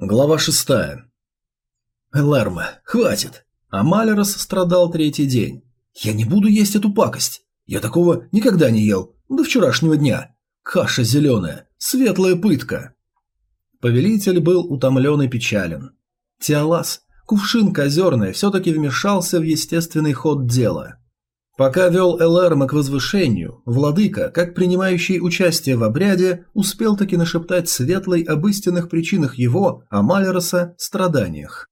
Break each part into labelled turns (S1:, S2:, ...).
S1: Глава шестая. Элэрма, хватит. А страдал третий день. Я не буду есть эту пакость. Я такого никогда не ел. До вчерашнего дня. Каша зеленая. Светлая пытка. Повелитель был утомлен и печален. Тиалас, кувшин козерный, все-таки вмешался в естественный ход дела. Пока вел Элэрма к возвышению, владыка, как принимающий участие в обряде, успел таки нашептать светлой об истинных причинах его, Амалероса, страданиях.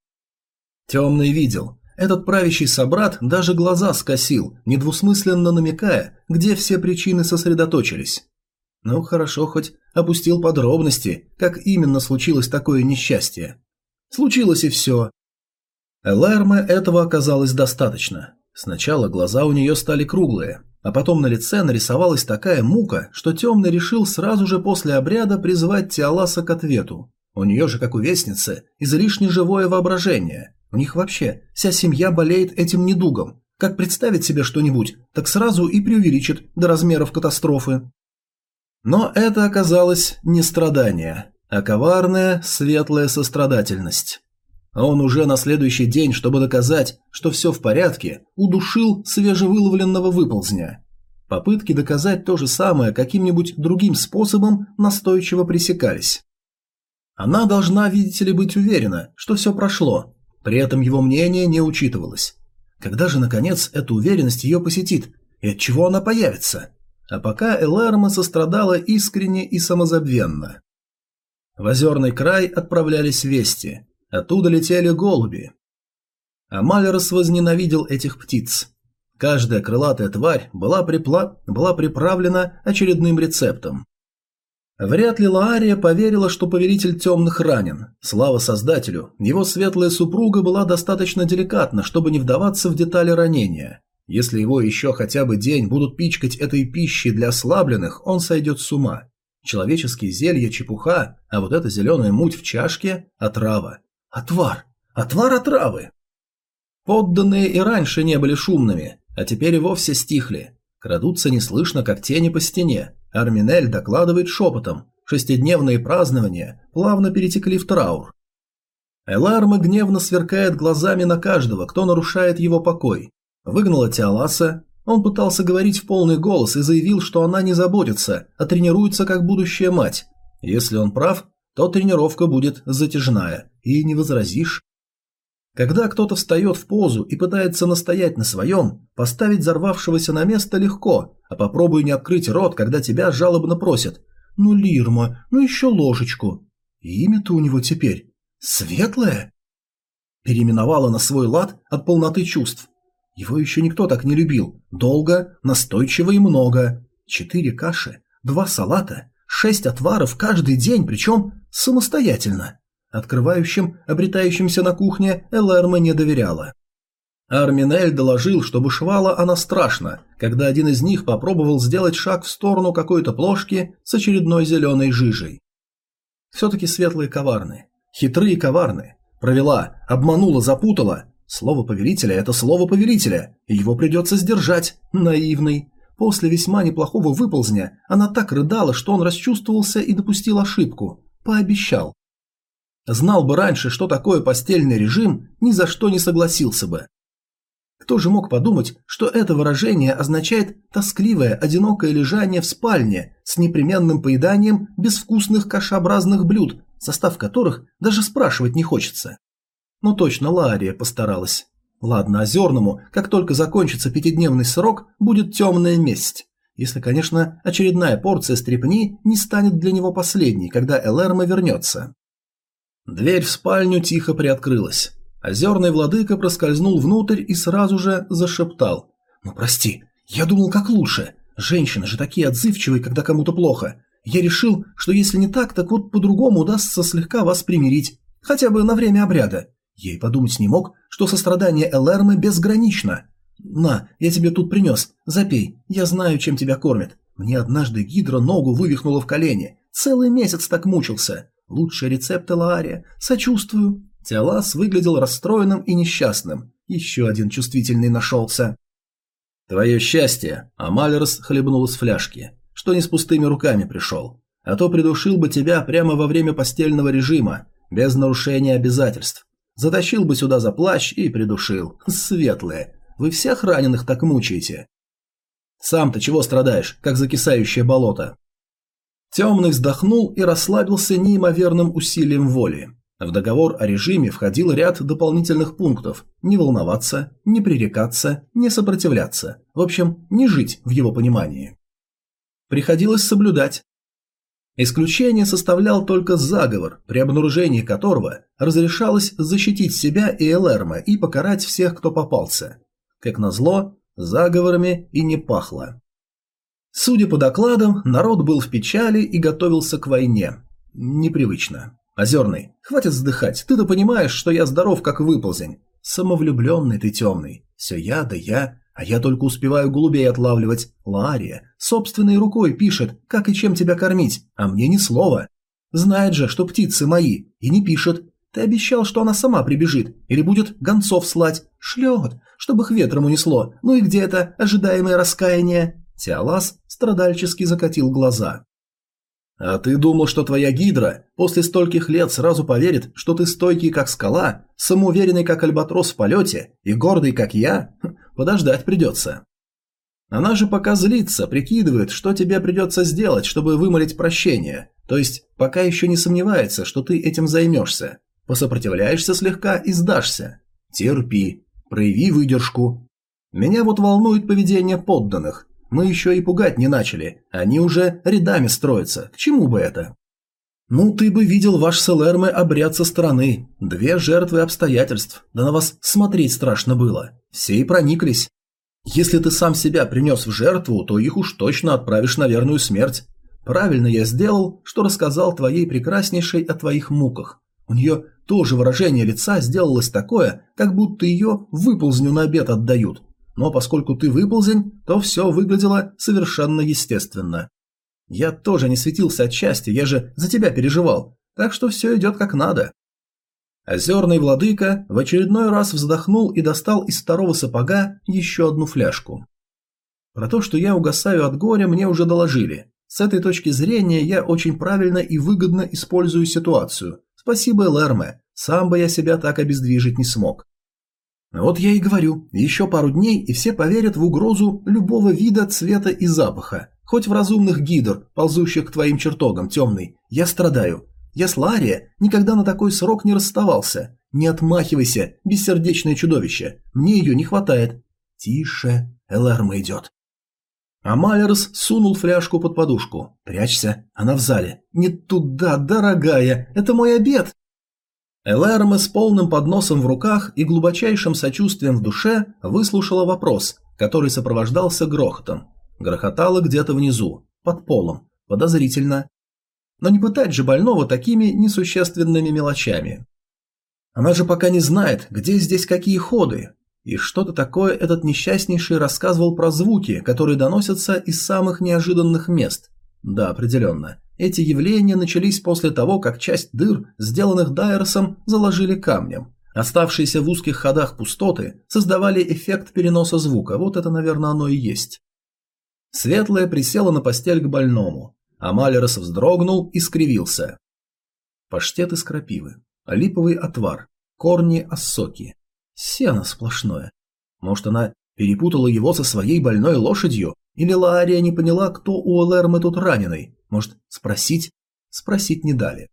S1: Темный видел. Этот правящий собрат даже глаза скосил, недвусмысленно намекая, где все причины сосредоточились. Ну, хорошо, хоть опустил подробности, как именно случилось такое несчастье. Случилось и все. Элэрме этого оказалось достаточно. Сначала глаза у нее стали круглые, а потом на лице нарисовалась такая мука, что Темный решил сразу же после обряда призвать Тиаласа к ответу. У нее же, как у вестницы, излишне живое воображение. У них вообще вся семья болеет этим недугом. Как представить себе что-нибудь, так сразу и преувеличит до размеров катастрофы. Но это оказалось не страдание, а коварная, светлая сострадательность. А он уже на следующий день, чтобы доказать, что все в порядке, удушил свежевыловленного выползня. Попытки доказать то же самое каким-нибудь другим способом настойчиво пресекались. Она должна, видите ли, быть уверена, что все прошло, при этом его мнение не учитывалось. Когда же, наконец, эта уверенность ее посетит, и от чего она появится? А пока Элэрма сострадала искренне и самозабвенно. В озерный край отправлялись вести, Оттуда летели голуби. А Малерос возненавидел этих птиц. Каждая крылатая тварь была, припла... была приправлена очередным рецептом. Вряд ли Лаария поверила, что повелитель темных ранен. Слава создателю, его светлая супруга была достаточно деликатна, чтобы не вдаваться в детали ранения. Если его еще хотя бы день будут пичкать этой пищей для ослабленных, он сойдет с ума. Человеческие зелья – чепуха, а вот эта зеленая муть в чашке – отрава. Отвар! Отвар отравы! Подданные и раньше не были шумными, а теперь вовсе стихли. Крадутся неслышно, как тени по стене. Арминель докладывает шепотом. Шестидневные празднования плавно перетекли в траур. Эларма гневно сверкает глазами на каждого, кто нарушает его покой. Выгнала Тиаласа. Он пытался говорить в полный голос и заявил, что она не заботится, а тренируется как будущая мать. Если он прав, то тренировка будет затяжная, и не возразишь. Когда кто-то встает в позу и пытается настоять на своем, поставить взорвавшегося на место легко, а попробуй не открыть рот, когда тебя жалобно просят. «Ну, Лирма, ну еще ложечку». И имя-то у него теперь Светлое? Переименовала на свой лад от полноты чувств. Его еще никто так не любил. Долго, настойчиво и много. Четыре каши, два салата, шесть отваров каждый день, причем самостоятельно. Открывающим, обретающимся на кухне, Элэрма не доверяла. Арминель доложил, что бушевала она страшно, когда один из них попробовал сделать шаг в сторону какой-то плошки с очередной зеленой жижей. Все-таки светлые коварные, хитрые и коварные. Провела, обманула, запутала. Слово повелителя – это слово повелителя, и его придется сдержать, наивный. После весьма неплохого выползня она так рыдала, что он расчувствовался и допустил ошибку. Пообещал. Знал бы раньше, что такое постельный режим, ни за что не согласился бы. Кто же мог подумать, что это выражение означает тоскливое, одинокое лежание в спальне с непременным поеданием безвкусных кашеобразных блюд, состав которых даже спрашивать не хочется. Но точно Лария постаралась. Ладно, Озерному, как только закончится пятидневный срок, будет темная месть. Если, конечно, очередная порция стрепни не станет для него последней, когда Элэрма вернется. Дверь в спальню тихо приоткрылась. Озерный владыка проскользнул внутрь и сразу же зашептал. «Ну прости, я думал как лучше. Женщины же такие отзывчивые, когда кому-то плохо. Я решил, что если не так, так вот по-другому удастся слегка вас примирить. Хотя бы на время обряда. И подумать не мог, что сострадание Элэрмы безгранично. На, я тебе тут принес, запей, я знаю, чем тебя кормят. Мне однажды гидра ногу вывихнула в колени. Целый месяц так мучился. Лучший рецепт Элаария. Сочувствую. Теолас выглядел расстроенным и несчастным. Еще один чувствительный нашелся. Твое счастье, а Малерс хлебнул из фляжки, что не с пустыми руками пришел. А то придушил бы тебя прямо во время постельного режима, без нарушения обязательств. Затащил бы сюда за плащ и придушил. Светлые. Вы всех раненых так мучаете. Сам-то чего страдаешь, как закисающее болото? Темный вздохнул и расслабился неимоверным усилием воли. В договор о режиме входил ряд дополнительных пунктов – не волноваться, не пререкаться, не сопротивляться. В общем, не жить в его понимании. Приходилось соблюдать. Исключение составлял только заговор, при обнаружении которого разрешалось защитить себя и Элэрма и покарать всех, кто попался. Как назло, заговорами и не пахло. Судя по докладам, народ был в печали и готовился к войне. Непривычно. Озерный, хватит вздыхать, ты-то понимаешь, что я здоров, как выползень. Самовлюбленный ты темный. Все я да я, а я только успеваю голубей отлавливать. Лария собственной рукой пишет, как и чем тебя кормить, а мне ни слова. Знает же, что птицы мои, и не пишет. Ты обещал, что она сама прибежит, или будет гонцов слать. Шлет, чтобы их ветром унесло. Ну и где это ожидаемое раскаяние? Тиалас страдальчески закатил глаза. «А ты думал, что твоя гидра после стольких лет сразу поверит, что ты стойкий как скала, самоуверенный как альбатрос в полете и гордый как я? Хм, подождать придется». Она же пока злится, прикидывает, что тебе придется сделать, чтобы вымолить прощение. То есть, пока еще не сомневается, что ты этим займешься. Посопротивляешься слегка и сдашься. Терпи. Прояви выдержку. Меня вот волнует поведение подданных. Мы еще и пугать не начали. Они уже рядами строятся. К чему бы это? Ну, ты бы видел ваш с Элэрме обряд со стороны. Две жертвы обстоятельств. Да на вас смотреть страшно было. Все и прониклись. Если ты сам себя принес в жертву, то их уж точно отправишь на верную смерть. Правильно я сделал, что рассказал твоей прекраснейшей о твоих муках. У нее тоже выражение лица сделалось такое, как будто ее выползню на обед отдают но поскольку ты выползень, то все выглядело совершенно естественно. Я тоже не светился от счастья, я же за тебя переживал, так что все идет как надо. Озерный владыка в очередной раз вздохнул и достал из второго сапога еще одну фляжку. Про то, что я угасаю от горя, мне уже доложили. С этой точки зрения я очень правильно и выгодно использую ситуацию. Спасибо, Лерме, сам бы я себя так обездвижить не смог. Вот я и говорю, еще пару дней, и все поверят в угрозу любого вида, цвета и запаха. Хоть в разумных гидр, ползущих к твоим чертогам, темный. Я страдаю. Я с Лария никогда на такой срок не расставался. Не отмахивайся, бессердечное чудовище. Мне ее не хватает. Тише, Элэрма идет. А Малерс сунул фляжку под подушку. «Прячься, она в зале». «Не туда, дорогая, это мой обед!» Элэрме с полным подносом в руках и глубочайшим сочувствием в душе выслушала вопрос, который сопровождался грохотом. Грохотало где-то внизу, под полом, подозрительно. Но не пытать же больного такими несущественными мелочами. Она же пока не знает, где здесь какие ходы. И что-то такое этот несчастнейший рассказывал про звуки, которые доносятся из самых неожиданных мест. Да, определенно. Эти явления начались после того, как часть дыр, сделанных Дайерсом, заложили камнем. Оставшиеся в узких ходах пустоты создавали эффект переноса звука, вот это, наверное, оно и есть. Светлая присела на постель к больному, а Малерос вздрогнул и скривился. Паштет из крапивы, липовый отвар, корни осоки, сено сплошное. Может, она перепутала его со своей больной лошадью? Или Лаария не поняла, кто у Элэрмы тут раненый? Может, спросить? Спросить не дали.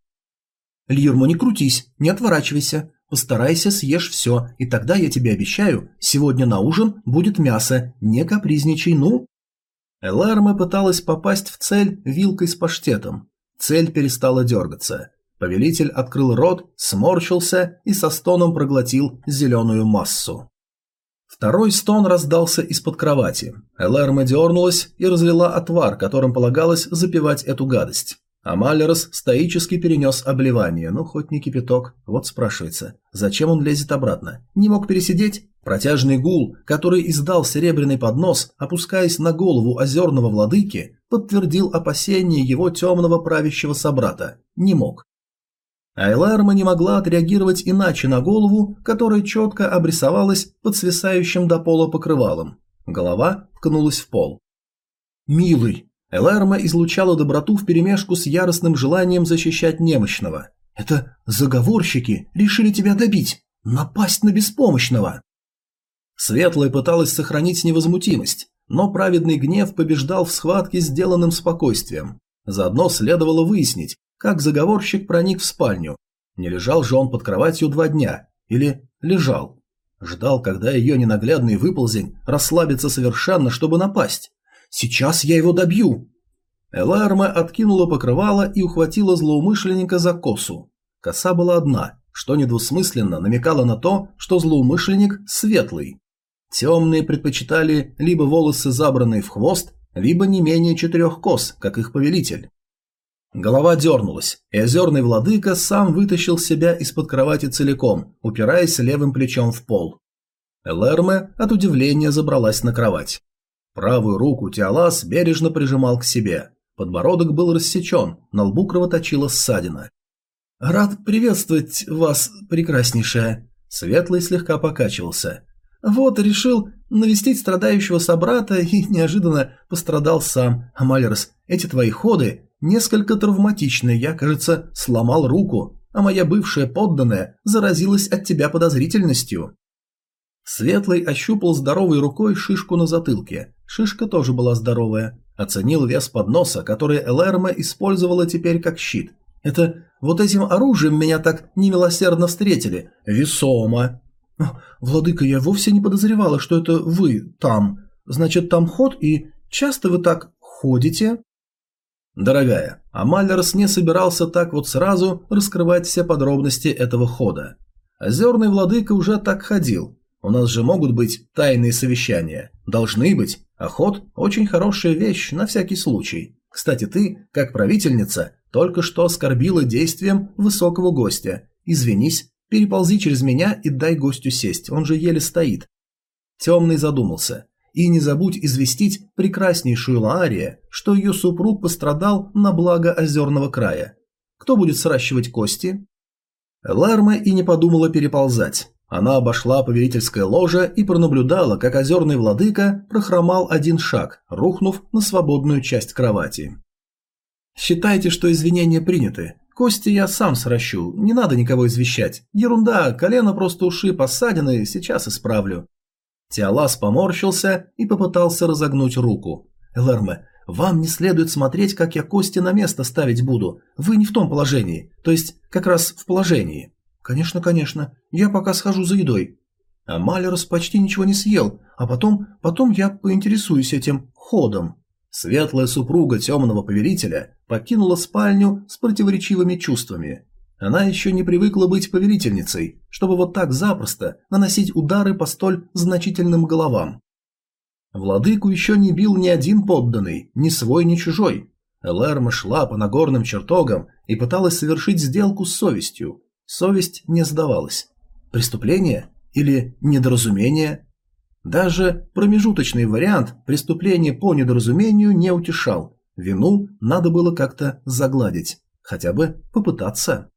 S1: Льермо, не крутись, не отворачивайся. Постарайся, съешь все, и тогда, я тебе обещаю, сегодня на ужин будет мясо. Не капризничай, ну. Эларма пыталась попасть в цель вилкой с паштетом. Цель перестала дергаться. Повелитель открыл рот, сморщился и со стоном проглотил зеленую массу. Второй стон раздался из-под кровати. Элэрма дернулась и разлила отвар, которым полагалось запивать эту гадость. А Малерос стоически перенес обливание, ну хоть не кипяток. Вот спрашивается, зачем он лезет обратно? Не мог пересидеть? Протяжный гул, который издал серебряный поднос, опускаясь на голову озерного владыки, подтвердил опасения его темного правящего собрата. Не мог. Айларма не могла отреагировать иначе на голову, которая четко обрисовалась под свисающим до пола покрывалом. Голова ткнулась в пол. «Милый!» Эларма излучала доброту вперемешку с яростным желанием защищать немощного. Это заговорщики решили тебя добить, напасть на беспомощного. Светлая пыталась сохранить невозмутимость, но праведный гнев побеждал в схватке сделанным спокойствием. Заодно следовало выяснить, как заговорщик проник в спальню. Не лежал же он под кроватью два дня. Или лежал. Ждал, когда ее ненаглядный выползень расслабится совершенно, чтобы напасть. «Сейчас я его добью!» Эларме откинула покрывало и ухватила злоумышленника за косу. Коса была одна, что недвусмысленно намекало на то, что злоумышленник светлый. Темные предпочитали либо волосы, забранные в хвост, либо не менее четырех кос, как их повелитель. Голова дернулась, и озерный владыка сам вытащил себя из-под кровати целиком, упираясь левым плечом в пол. Элэрме от удивления забралась на кровать. Правую руку Тиалас бережно прижимал к себе. Подбородок был рассечен, на лбу кровоточила ссадина. «Рад приветствовать вас, прекраснейшая!» Светлый слегка покачивался. «Вот, решил навестить страдающего собрата и неожиданно пострадал сам. Амалерс, эти твои ходы несколько травматичны, я, кажется, сломал руку, а моя бывшая подданная заразилась от тебя подозрительностью». Светлый ощупал здоровой рукой шишку на затылке. Шишка тоже была здоровая. Оценил вес подноса, который Элэрма использовала теперь как щит. Это вот этим оружием меня так немилосердно встретили. Весомо. Владыка, я вовсе не подозревала, что это вы там. Значит, там ход, и часто вы так ходите? Дорогая, Амалерс не собирался так вот сразу раскрывать все подробности этого хода. Озерный владыка уже так ходил. У нас же могут быть тайные совещания. Должны быть. Охот – очень хорошая вещь, на всякий случай. Кстати, ты, как правительница, только что оскорбила действием высокого гостя. Извинись, переползи через меня и дай гостю сесть, он же еле стоит. Темный задумался. И не забудь известить прекраснейшую Лаария, что ее супруг пострадал на благо озерного края. Кто будет сращивать кости? Ларма и не подумала переползать. Она обошла повелительское ложе и пронаблюдала, как озерный владыка прохромал один шаг, рухнув на свободную часть кровати. «Считайте, что извинения приняты. Кости я сам сращу, не надо никого извещать. Ерунда, колено просто ушиб, осадины, сейчас исправлю». Тиалас поморщился и попытался разогнуть руку. «Элэрме, вам не следует смотреть, как я кости на место ставить буду. Вы не в том положении, то есть как раз в положении». «Конечно, конечно. Я пока схожу за едой». А Малерос почти ничего не съел, а потом, потом я поинтересуюсь этим ходом. Светлая супруга темного повелителя покинула спальню с противоречивыми чувствами. Она еще не привыкла быть повелительницей, чтобы вот так запросто наносить удары по столь значительным головам. Владыку еще не бил ни один подданный, ни свой, ни чужой. Элэрма шла по нагорным чертогам и пыталась совершить сделку с совестью, Совесть не сдавалась. Преступление или недоразумение? Даже промежуточный вариант преступления по недоразумению не утешал. Вину надо было как-то загладить. Хотя бы попытаться.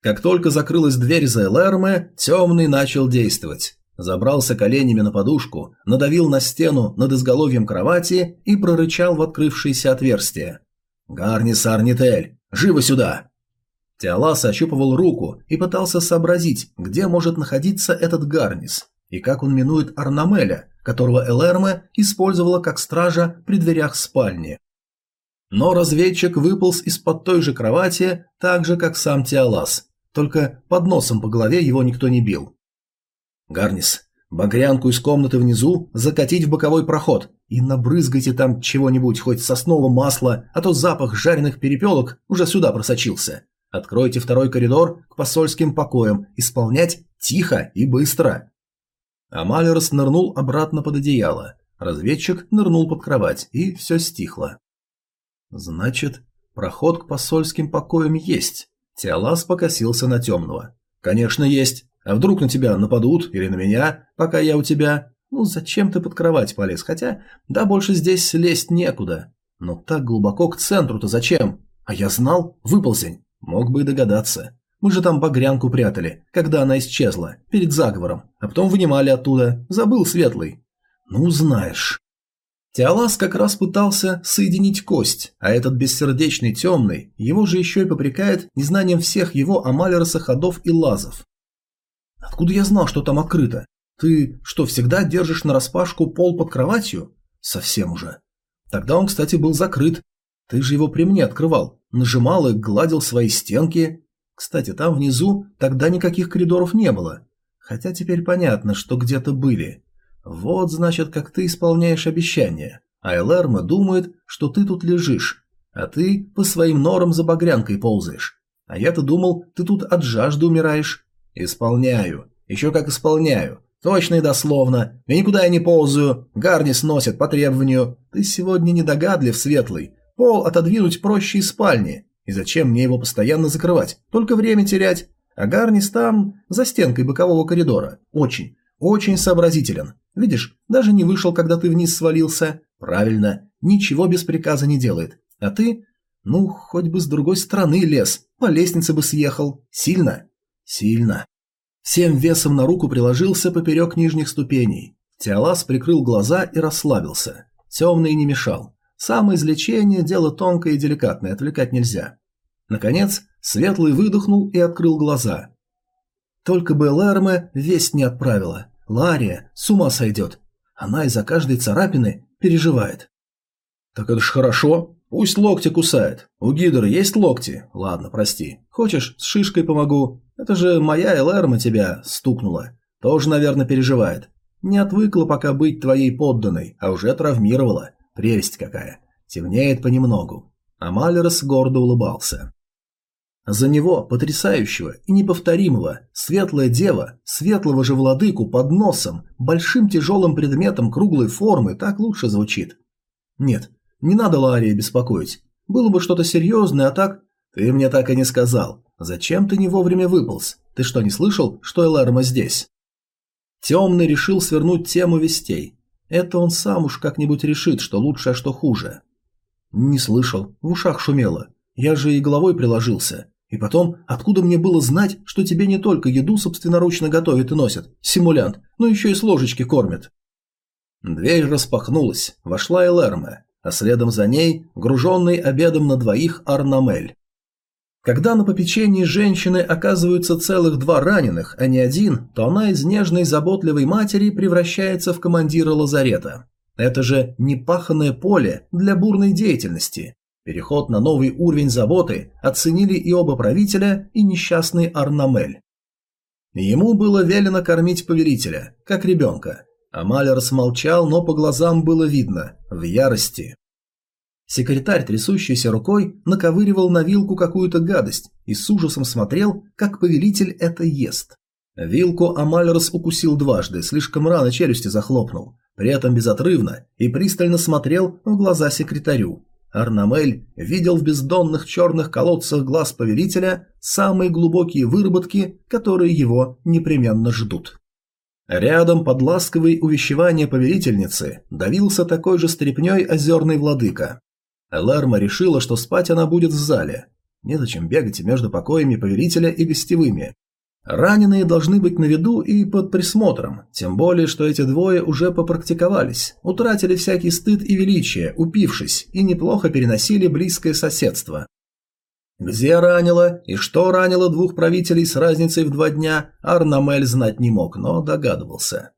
S1: Как только закрылась дверь за Элэрме, темный начал действовать. Забрался коленями на подушку, надавил на стену над изголовьем кровати и прорычал в открывшееся отверстие. «Гарнис Арнитель, живо сюда!» Теолас ощупывал руку и пытался сообразить, где может находиться этот гарнис, и как он минует Арнамеля, которого Элэрме использовала как стража при дверях спальни. Но разведчик выполз из-под той же кровати, так же, как сам Теолас, только под носом по голове его никто не бил. «Гарнис, багрянку из комнаты внизу закатить в боковой проход и набрызгайте там чего-нибудь, хоть соснового масла, а то запах жареных перепелок уже сюда просочился. Откройте второй коридор к посольским покоям. Исполнять тихо и быстро. Амалерс нырнул обратно под одеяло. Разведчик нырнул под кровать, и все стихло. Значит, проход к посольским покоям есть. Теолас покосился на темного. Конечно, есть. А вдруг на тебя нападут или на меня, пока я у тебя? Ну, зачем ты под кровать полез? Хотя, да больше здесь лезть некуда. Но так глубоко к центру-то зачем? А я знал, выползень. Мог бы и догадаться. Мы же там багрянку прятали, когда она исчезла, перед заговором, а потом вынимали оттуда. Забыл Светлый. Ну, знаешь. Теолас как раз пытался соединить кость, а этот бессердечный темный его же еще и попрекает незнанием всех его Амалероса ходов и лазов. «Откуда я знал, что там открыто? Ты что, всегда держишь нараспашку пол под кроватью? Совсем уже. Тогда он, кстати, был закрыт. Ты же его при мне открывал, нажимал и гладил свои стенки. Кстати, там внизу тогда никаких коридоров не было. Хотя теперь понятно, что где-то были. Вот, значит, как ты исполняешь обещания. А Элэрма думает, что ты тут лежишь, а ты по своим норам за багрянкой ползаешь. А я-то думал, ты тут от жажды умираешь. Исполняю. Еще как исполняю. Точно и дословно. И никуда я не ползаю. Гарни сносят по требованию. Ты сегодня недогадлив, Светлый. Пол отодвинуть проще из спальни. И зачем мне его постоянно закрывать? Только время терять. А Гарнис там, за стенкой бокового коридора. Очень, очень сообразителен. Видишь, даже не вышел, когда ты вниз свалился. Правильно, ничего без приказа не делает. А ты, ну, хоть бы с другой стороны лез, по лестнице бы съехал. Сильно? Сильно. Всем весом на руку приложился поперек нижних ступеней. Теолас прикрыл глаза и расслабился. Темный не мешал. Самоизлечение – дело тонкое и деликатное, отвлекать нельзя. Наконец, Светлый выдохнул и открыл глаза. Только бы Лерме весть не отправила. Лария с ума сойдет. Она из-за каждой царапины переживает. Так это ж хорошо. Пусть локти кусает. У Гидра есть локти? Ладно, прости. Хочешь, с шишкой помогу? Это же моя Элэрма тебя стукнула. Тоже, наверное, переживает. Не отвыкла пока быть твоей подданной, а уже травмировала. Прелесть какая. Темнеет понемногу. А Малерос гордо улыбался. За него, потрясающего и неповторимого, светлая дева, светлого же владыку под носом, большим тяжелым предметом круглой формы, так лучше звучит. Нет, не надо Лария беспокоить. Было бы что-то серьезное, а так... Ты мне так и не сказал. Зачем ты не вовремя выполз? Ты что, не слышал, что Элэрма здесь? Темный решил свернуть тему вестей. Это он сам уж как-нибудь решит, что лучше, а что хуже. Не слышал, в ушах шумело. Я же и головой приложился. И потом, откуда мне было знать, что тебе не только еду собственноручно готовят и носят, симулянт, но еще и с ложечки кормят? Дверь распахнулась, вошла Элэрме, а следом за ней, груженный обедом на двоих, Арнамель. Когда на попечении женщины оказываются целых два раненых, а не один, то она из нежной заботливой матери превращается в командира лазарета. Это же непаханное поле для бурной деятельности. Переход на новый уровень заботы оценили и оба правителя, и несчастный Арнамель. Ему было велено кормить повелителя, как ребенка. А Малер смолчал, но по глазам было видно, в ярости. Секретарь, трясущейся рукой, наковыривал на вилку какую-то гадость и с ужасом смотрел, как повелитель это ест. Вилку Амалерс укусил дважды, слишком рано челюсти захлопнул, при этом безотрывно и пристально смотрел в глаза секретарю, Арнамель видел в бездонных черных колодцах глаз повелителя самые глубокие выработки, которые его непременно ждут. Рядом под ласковые увещевания повелительницы давился такой же стрепней озерный владыка. Элэрма решила, что спать она будет в зале. Незачем бегать между покоями повелителя и гостевыми. Раненые должны быть на виду и под присмотром, тем более, что эти двое уже попрактиковались, утратили всякий стыд и величие, упившись, и неплохо переносили близкое соседство. Где ранило и что ранило двух правителей с разницей в два дня, Арнамель знать не мог, но догадывался.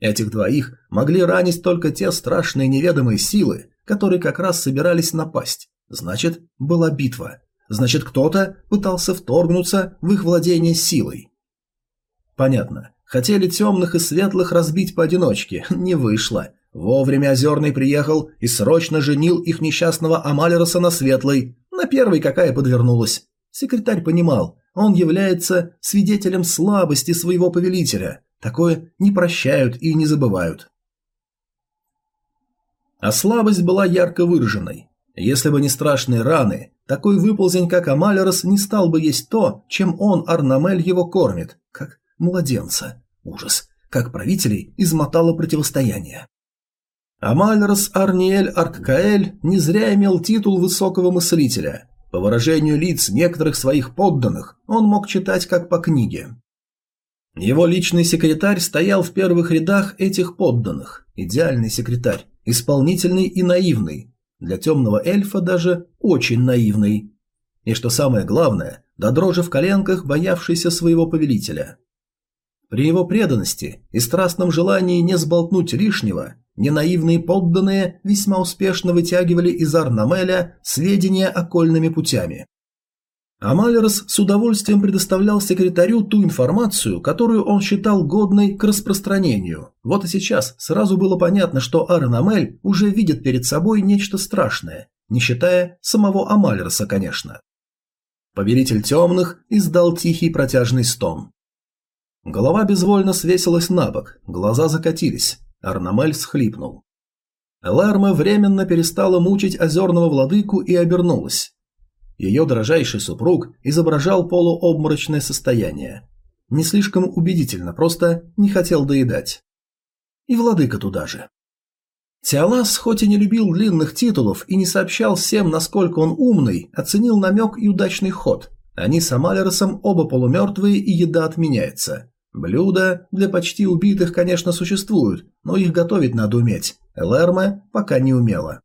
S1: Этих двоих могли ранить только те страшные неведомые силы, которые как раз собирались напасть. Значит, была битва. Значит, кто-то пытался вторгнуться в их владение силой. Понятно. Хотели темных и светлых разбить поодиночке. Не вышло. Вовремя Озерный приехал и срочно женил их несчастного Амалероса на светлой. На первой какая подвернулась. Секретарь понимал, он является свидетелем слабости своего повелителя. Такое не прощают и не забывают. А слабость была ярко выраженной. Если бы не страшные раны, такой выползень, как Амалерос, не стал бы есть то, чем он, Арнамель, его кормит, как младенца. Ужас. Как правителей измотало противостояние. Амалерос Арниэль Арккаэль не зря имел титул высокого мыслителя. По выражению лиц некоторых своих подданных, он мог читать как по книге. Его личный секретарь стоял в первых рядах этих подданных. Идеальный секретарь. Исполнительный и наивный. Для темного эльфа даже очень наивный. И что самое главное, до дрожи в коленках боявшийся своего повелителя. При его преданности и страстном желании не сболтнуть лишнего, ненаивные подданные весьма успешно вытягивали из Арнамеля сведения окольными путями. А Малерос с удовольствием предоставлял секретарю ту информацию, которую он считал годной к распространению. Вот и сейчас сразу было понятно, что Арнамель уже видит перед собой нечто страшное, не считая самого Амалерса, конечно. Повелитель темных издал тихий протяжный стон. Голова безвольно свесилась на бок, глаза закатились. Арнамель схлипнул. Эларма временно перестала мучить озерного владыку и обернулась. Ее дрожайший супруг изображал полуобморочное состояние. Не слишком убедительно, просто не хотел доедать. И владыка туда же. Тиалас, хоть и не любил длинных титулов и не сообщал всем, насколько он умный, оценил намек и удачный ход. Они с Амалеросом оба полумертвые и еда отменяется. Блюда для почти убитых, конечно, существуют, но их готовить надо уметь. Элэрме пока не умела.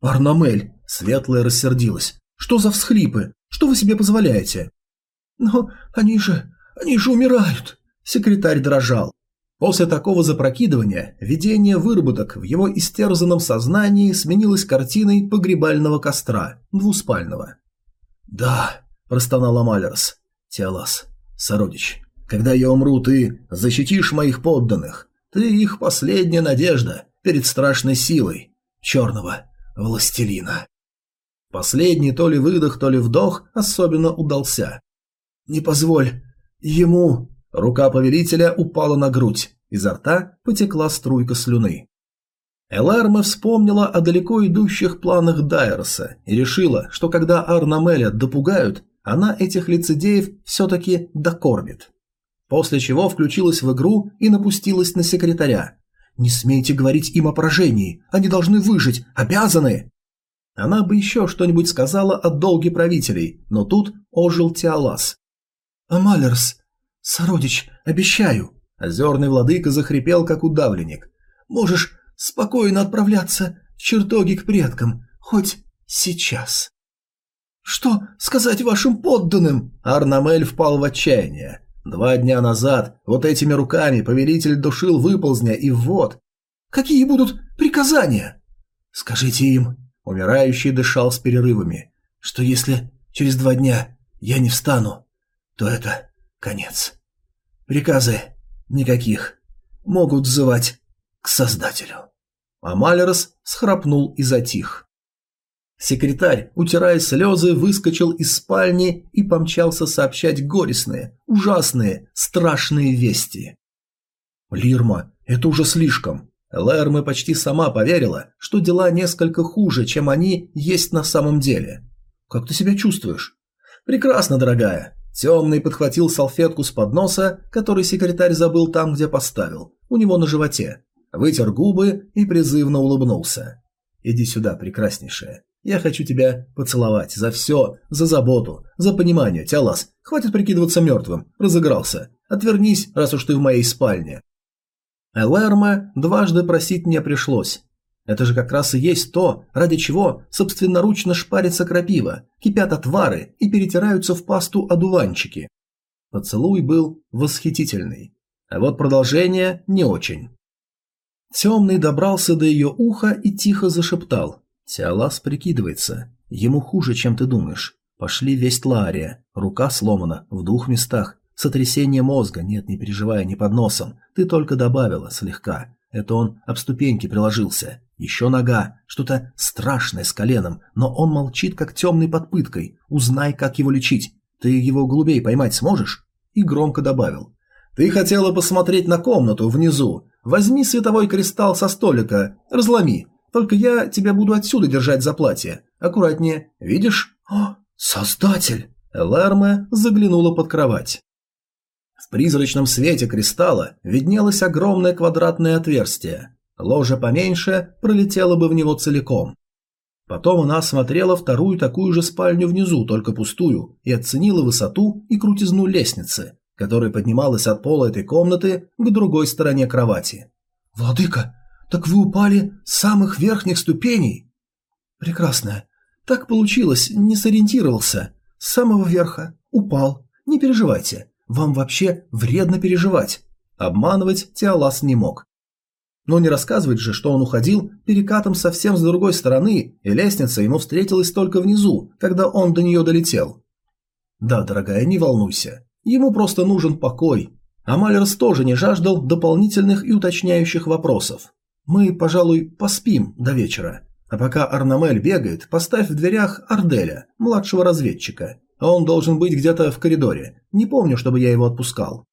S1: «Арнамель!» – Светлая рассердилась. Что за всхлипы? Что вы себе позволяете?» «Но они же... они же умирают!» Секретарь дрожал. После такого запрокидывания видение выработок в его истерзанном сознании сменилось картиной погребального костра, двуспального. «Да», – простонал Амалерс. «Теолас, сородич, когда я умру, ты защитишь моих подданных. Ты их последняя надежда перед страшной силой черного властелина». Последний то ли выдох, то ли вдох особенно удался. «Не позволь ему...» Рука повелителя упала на грудь, изо рта потекла струйка слюны. Эларма вспомнила о далеко идущих планах Дайерса и решила, что когда Арнамеля допугают, она этих лицедеев все-таки докормит. После чего включилась в игру и напустилась на секретаря. «Не смейте говорить им о поражении, они должны выжить, обязаны!» Она бы еще что-нибудь сказала о долге правителей, но тут ожил Тиалас. «Амалерс, сородич, обещаю!» Озерный владыка захрипел, как удавленник. «Можешь спокойно отправляться в чертоги к предкам, хоть сейчас». «Что сказать вашим подданным?» Арнамель впал в отчаяние. Два дня назад вот этими руками повелитель душил выползня, и вот... «Какие будут приказания?» «Скажите им, Умирающий дышал с перерывами, что если через два дня я не встану, то это конец. Приказы никаких. Могут взывать к Создателю. А Малерос схрапнул и затих. Секретарь, утирая слезы, выскочил из спальни и помчался сообщать горестные, ужасные, страшные вести. «Лирма, это уже слишком. Лэрме почти сама поверила, что дела несколько хуже, чем они есть на самом деле. «Как ты себя чувствуешь?» «Прекрасно, дорогая». Темный подхватил салфетку с подноса, который секретарь забыл там, где поставил, у него на животе. Вытер губы и призывно улыбнулся. «Иди сюда, прекраснейшая. Я хочу тебя поцеловать за все, за заботу, за понимание, Тялас. Хватит прикидываться мертвым, разыгрался. Отвернись, раз уж ты в моей спальне. Элэрме дважды просить не пришлось. Это же как раз и есть то, ради чего собственноручно шпарится крапива, кипят отвары и перетираются в пасту одуванчики. Поцелуй был восхитительный. А вот продолжение не очень. Темный добрался до ее уха и тихо зашептал. Тиалас прикидывается. Ему хуже, чем ты думаешь. Пошли весть Лария. Рука сломана в двух местах. Сотрясение мозга, нет, не переживай, не под носом. Ты только добавила, слегка. Это он об ступеньки приложился. Еще нога, что-то страшное с коленом, но он молчит, как темный под пыткой. Узнай, как его лечить. Ты его голубей поймать сможешь? И громко добавил. Ты хотела посмотреть на комнату внизу. Возьми световой кристалл со столика, разломи. Только я тебя буду отсюда держать за платье. Аккуратнее. Видишь? О, создатель! Эларме заглянула под кровать. В призрачном свете кристалла виднелось огромное квадратное отверстие. Ложа поменьше пролетела бы в него целиком. Потом она осмотрела вторую такую же спальню внизу, только пустую, и оценила высоту и крутизну лестницы, которая поднималась от пола этой комнаты к другой стороне кровати. «Владыка, Так вы упали с самых верхних ступеней? Прекрасно. Так получилось, не сориентировался. С самого верха. Упал. Не переживайте. Вам вообще вредно переживать. Обманывать Теолас не мог. Но не рассказывать же, что он уходил перекатом совсем с другой стороны, и лестница ему встретилась только внизу, когда он до нее долетел. Да, дорогая, не волнуйся. Ему просто нужен покой. А Малерс тоже не жаждал дополнительных и уточняющих вопросов. Мы, пожалуй, поспим до вечера. А пока Арнамель бегает, поставь в дверях Арделя, младшего разведчика. Он должен быть где-то в коридоре. Не помню, чтобы я его отпускал.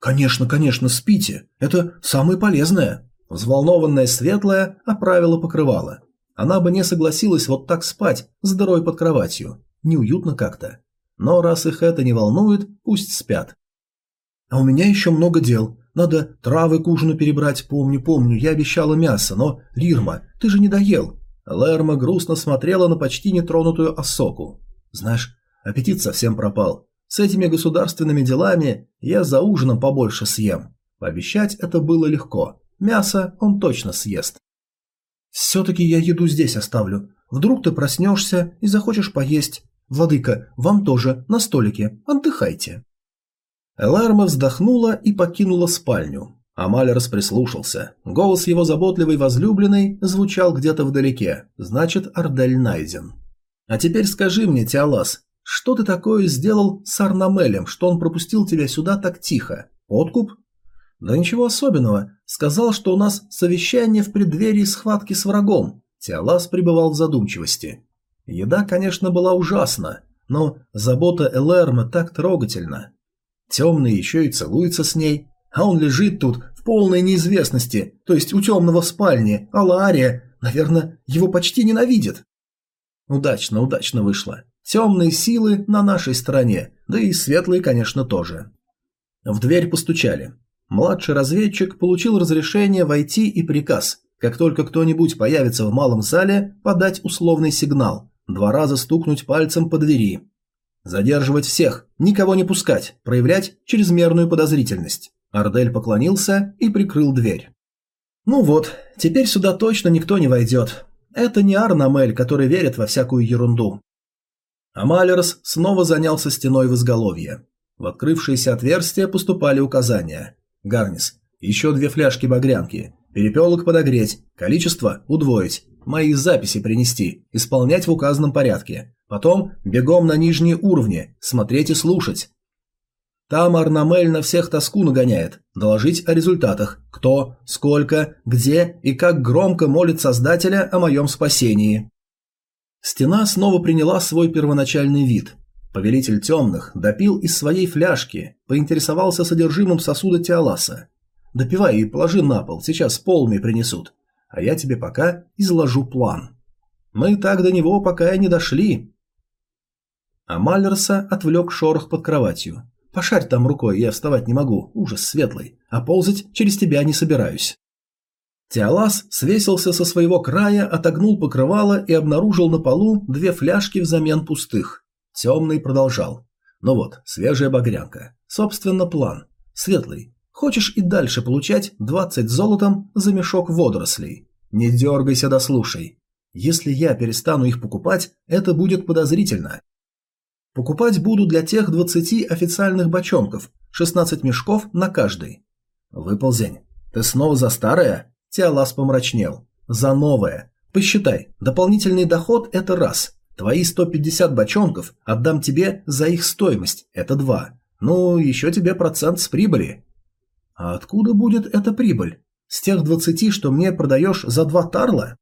S1: Конечно, конечно, спите. Это самое полезное. Взволнованная Светлая оправила покрывало. Она бы не согласилась вот так спать, с дырой под кроватью. Неуютно как-то. Но раз их это не волнует, пусть спят. А у меня еще много дел. Надо травы к ужину перебрать, помню, помню. Я обещала мясо, но... Рирма, ты же не доел. Лерма грустно смотрела на почти нетронутую осоку. Знаешь, аппетит совсем пропал. С этими государственными делами я за ужином побольше съем. Пообещать это было легко. Мясо он точно съест. Все-таки я еду здесь оставлю. Вдруг ты проснешься и захочешь поесть. Владыка, вам тоже, на столике. Отдыхайте. Эларма вздохнула и покинула спальню. Амалерс прислушался. Голос его заботливой возлюбленной звучал где-то вдалеке. Значит, Ардель найден. «А теперь скажи мне, Тиалас, что ты такое сделал с Арнамелем, что он пропустил тебя сюда так тихо? Откуп?» «Да ничего особенного. Сказал, что у нас совещание в преддверии схватки с врагом». Тиалас пребывал в задумчивости. Еда, конечно, была ужасна, но забота Элэрма так трогательна. Темный еще и целуется с ней, а он лежит тут в полной неизвестности, то есть у темного в спальне, а Лария, наверное, его почти ненавидит. Удачно, удачно вышло. Темные силы на нашей стороне, да и светлые, конечно, тоже. В дверь постучали. Младший разведчик получил разрешение войти и приказ, как только кто-нибудь появится в малом зале, подать условный сигнал, два раза стукнуть пальцем по двери. Задерживать всех, никого не пускать, проявлять чрезмерную подозрительность. Ардель поклонился и прикрыл дверь. Ну вот, теперь сюда точно никто не войдет. Это не Арнамель, который верит во всякую ерунду. Амалерс снова занялся стеной в изголовье. В открывшееся отверстие поступали указания. Гарнис, еще две фляжки багрянки, перепелок подогреть, количество удвоить, мои записи принести, исполнять в указанном порядке. Потом бегом на нижние уровни, смотреть и слушать. Там Арнамель на всех тоску нагоняет. Доложить о результатах. Кто, сколько, где и как громко молит Создателя о моем спасении. Стена снова приняла свой первоначальный вид. Повелитель темных допил из своей фляжки, поинтересовался содержимым сосуда Теоласа. «Допивай и положи на пол, сейчас полный принесут. А я тебе пока изложу план». Мы так до него пока и не дошли, а Маллерса отвлек шорох под кроватью. «Пошарь там рукой, я вставать не могу, ужас светлый, а ползать через тебя не собираюсь». Теолас свесился со своего края, отогнул покрывало и обнаружил на полу две фляжки взамен пустых. Темный продолжал. «Ну вот, свежая багрянка. Собственно, план. Светлый, хочешь и дальше получать 20 золотом за мешок водорослей? Не дергайся да слушай. Если я перестану их покупать, это будет подозрительно. Покупать буду для тех 20 официальных бочонков, 16 мешков на каждый. Выползень. Ты снова за старое? Теолас помрачнел. За новое. Посчитай, дополнительный доход – это раз. Твои 150 бочонков отдам тебе за их стоимость – это два. Ну, еще тебе процент с прибыли. А откуда будет эта прибыль? С тех 20, что мне продаешь за два тарла?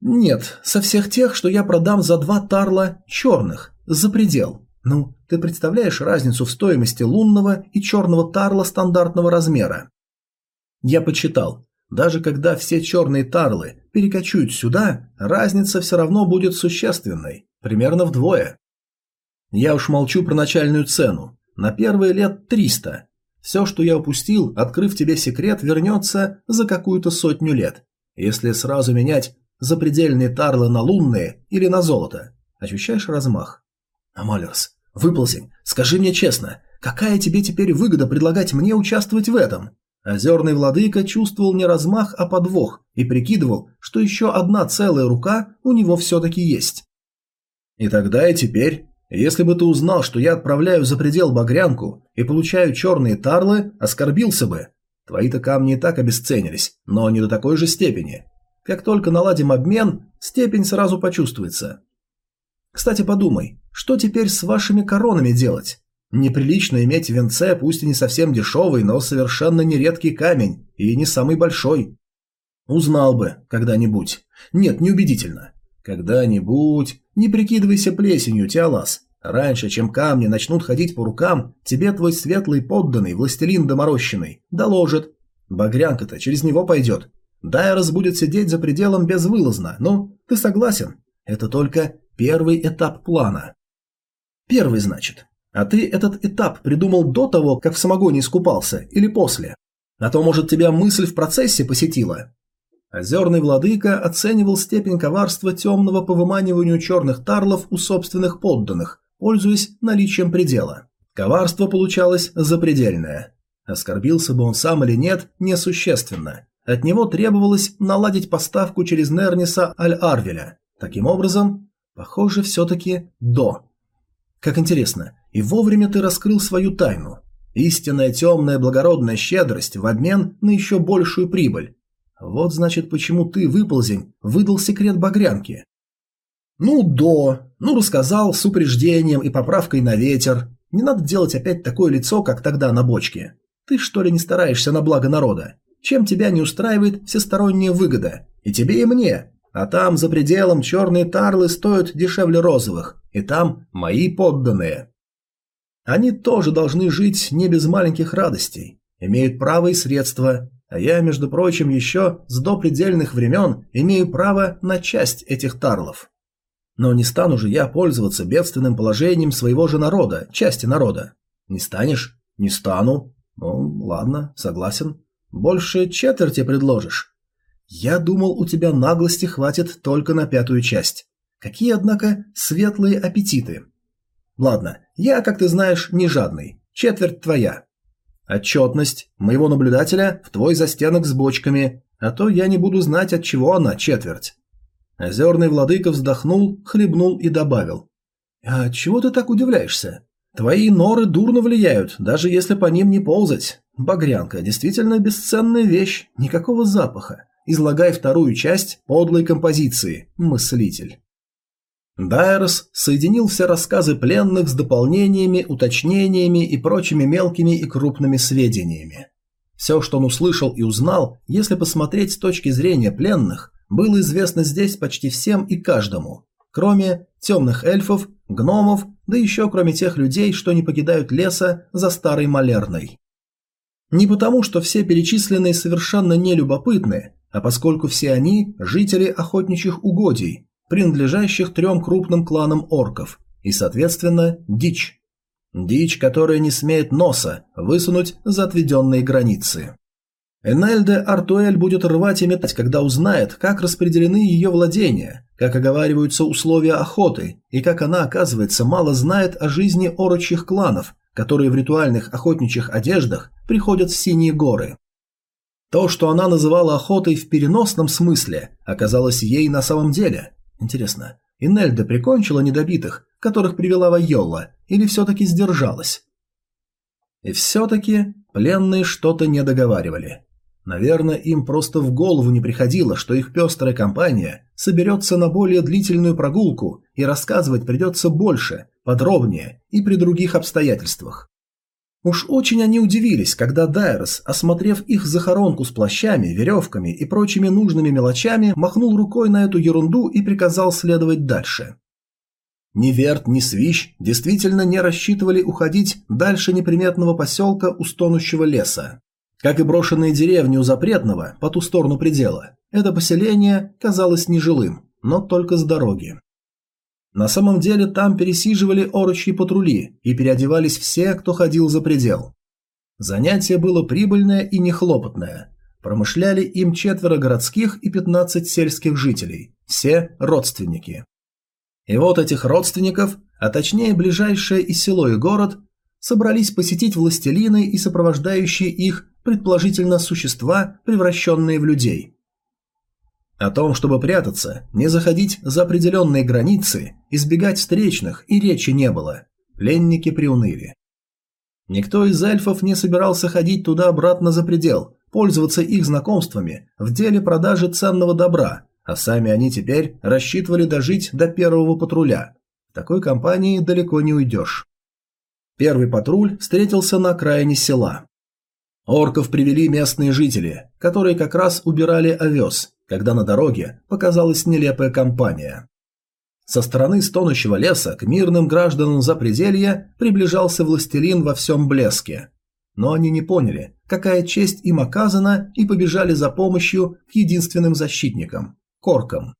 S1: Нет, со всех тех, что я продам за два тарла черных. За предел. Ну, ты представляешь разницу в стоимости лунного и черного тарла стандартного размера? Я почитал. Даже когда все черные тарлы перекочуют сюда, разница все равно будет существенной. Примерно вдвое. Я уж молчу про начальную цену. На первые лет 300. Все, что я упустил, открыв тебе секрет, вернется за какую-то сотню лет. Если сразу менять запредельные тарлы на лунные или на золото. Ощущаешь размах? Амалерс, выползень, скажи мне честно, какая тебе теперь выгода предлагать мне участвовать в этом? Озерный владыка чувствовал не размах, а подвох и прикидывал, что еще одна целая рука у него все-таки есть. И тогда и теперь, если бы ты узнал, что я отправляю за предел багрянку и получаю черные тарлы, оскорбился бы. Твои-то камни и так обесценились, но не до такой же степени. Как только наладим обмен, степень сразу почувствуется. Кстати, подумай, что теперь с вашими коронами делать? Неприлично иметь в венце, пусть и не совсем дешевый, но совершенно нередкий камень, и не самый большой. Узнал бы когда-нибудь. Нет, неубедительно. Когда-нибудь. Не прикидывайся плесенью, Тиалас. Раньше, чем камни начнут ходить по рукам, тебе твой светлый подданный, властелин доморощенный, доложит. Багрянка-то через него пойдет. Дайрос будет сидеть за пределом безвылазно. Ну, ты согласен? Это только первый этап плана. Первый, значит. А ты этот этап придумал до того, как в самогоне искупался, или после? А то, может, тебя мысль в процессе посетила? Озерный владыка оценивал степень коварства темного по выманиванию черных тарлов у собственных подданных, пользуясь наличием предела. Коварство получалось запредельное. Оскорбился бы он сам или нет, несущественно. От него требовалось наладить поставку через Нерниса Аль-Арвеля. Таким образом, похоже, все-таки до. Как интересно, и вовремя ты раскрыл свою тайну. Истинная темная благородная щедрость в обмен на еще большую прибыль. Вот значит, почему ты, выползень, выдал секрет багрянки. Ну, до. Ну, рассказал с упреждением и поправкой на ветер. Не надо делать опять такое лицо, как тогда на бочке. Ты что ли не стараешься на благо народа? Чем тебя не устраивает всесторонняя выгода? И тебе, и мне. А там, за пределом, черные тарлы стоят дешевле розовых. И там мои подданные. Они тоже должны жить не без маленьких радостей. Имеют право и средства. А я, между прочим, еще с допредельных времен имею право на часть этих тарлов. Но не стану же я пользоваться бедственным положением своего же народа, части народа. Не станешь? Не стану. Ну, ладно, согласен. Больше четверти предложишь. Я думал, у тебя наглости хватит только на пятую часть. Какие, однако, светлые аппетиты. Ладно, я, как ты знаешь, не жадный. Четверть твоя. Отчетность моего наблюдателя в твой застенок с бочками, а то я не буду знать, от чего она четверть. Озерный владыка вздохнул, хлебнул и добавил. «А чего ты так удивляешься? Твои норы дурно влияют, даже если по ним не ползать. Багрянка – действительно бесценная вещь, никакого запаха. Излагай вторую часть подлой композиции, мыслитель». Дайрос соединил все рассказы пленных с дополнениями, уточнениями и прочими мелкими и крупными сведениями. Все, что он услышал и узнал, если посмотреть с точки зрения пленных, было известно здесь почти всем и каждому, кроме темных эльфов, гномов, да еще кроме тех людей, что не покидают леса за старой малерной. Не потому, что все перечисленные совершенно нелюбопытны, а поскольку все они – жители охотничьих угодий, принадлежащих трем крупным кланам орков, и, соответственно, дичь. Дичь, которая не смеет носа высунуть за отведенные границы. Энельде Артуэль будет рвать и метать, когда узнает, как распределены ее владения, как оговариваются условия охоты и как она, оказывается, мало знает о жизни орочьих кланов, которые в ритуальных охотничьих одеждах приходят в Синие горы. То, что она называла охотой в переносном смысле, оказалось ей на самом деле. Интересно, Инельда прикончила недобитых, которых привела Вайолла, или все-таки сдержалась? И все-таки пленные что-то не договаривали. Наверное, им просто в голову не приходило, что их пестрая компания соберется на более длительную прогулку и рассказывать придется больше, подробнее и при других обстоятельствах. Уж очень они удивились, когда Дайрос, осмотрев их захоронку с плащами, веревками и прочими нужными мелочами, махнул рукой на эту ерунду и приказал следовать дальше. Ни Верт, ни Свищ действительно не рассчитывали уходить дальше неприметного поселка у стонущего леса. Как и брошенные деревни у Запретного, по ту сторону предела, это поселение казалось нежилым, но только с дороги. На самом деле там пересиживали орочьи патрули и переодевались все, кто ходил за предел. Занятие было прибыльное и нехлопотное. Промышляли им четверо городских и пятнадцать сельских жителей, все родственники. И вот этих родственников, а точнее ближайшее и село и город, собрались посетить властелины и сопровождающие их предположительно существа, превращенные в людей. О том, чтобы прятаться, не заходить за определенные границы, избегать встречных и речи не было. Пленники приуныли. Никто из эльфов не собирался ходить туда-обратно за предел, пользоваться их знакомствами в деле продажи ценного добра, а сами они теперь рассчитывали дожить до первого патруля. В такой компании далеко не уйдешь. Первый патруль встретился на окраине села. Орков привели местные жители, которые как раз убирали овес, когда на дороге показалась нелепая компания. Со стороны стонущего леса к мирным гражданам запределья приближался властелин во всем блеске. Но они не поняли, какая честь им оказана, и побежали за помощью к единственным защитникам – коркам.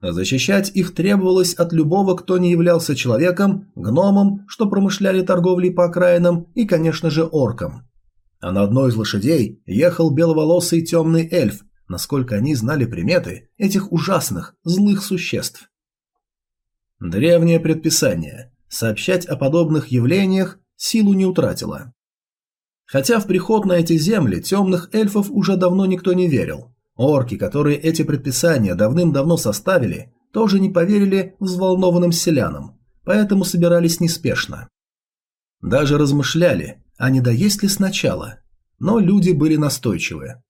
S1: Защищать их требовалось от любого, кто не являлся человеком, гномом, что промышляли торговлей по окраинам, и, конечно же, оркам. А на одной из лошадей ехал беловолосый темный эльф, насколько они знали приметы этих ужасных, злых существ. Древнее предписание – сообщать о подобных явлениях силу не утратило. Хотя в приход на эти земли темных эльфов уже давно никто не верил. Орки, которые эти предписания давным-давно составили, тоже не поверили взволнованным селянам, поэтому собирались неспешно. Даже размышляли, а не доесть ли сначала. Но люди были настойчивы.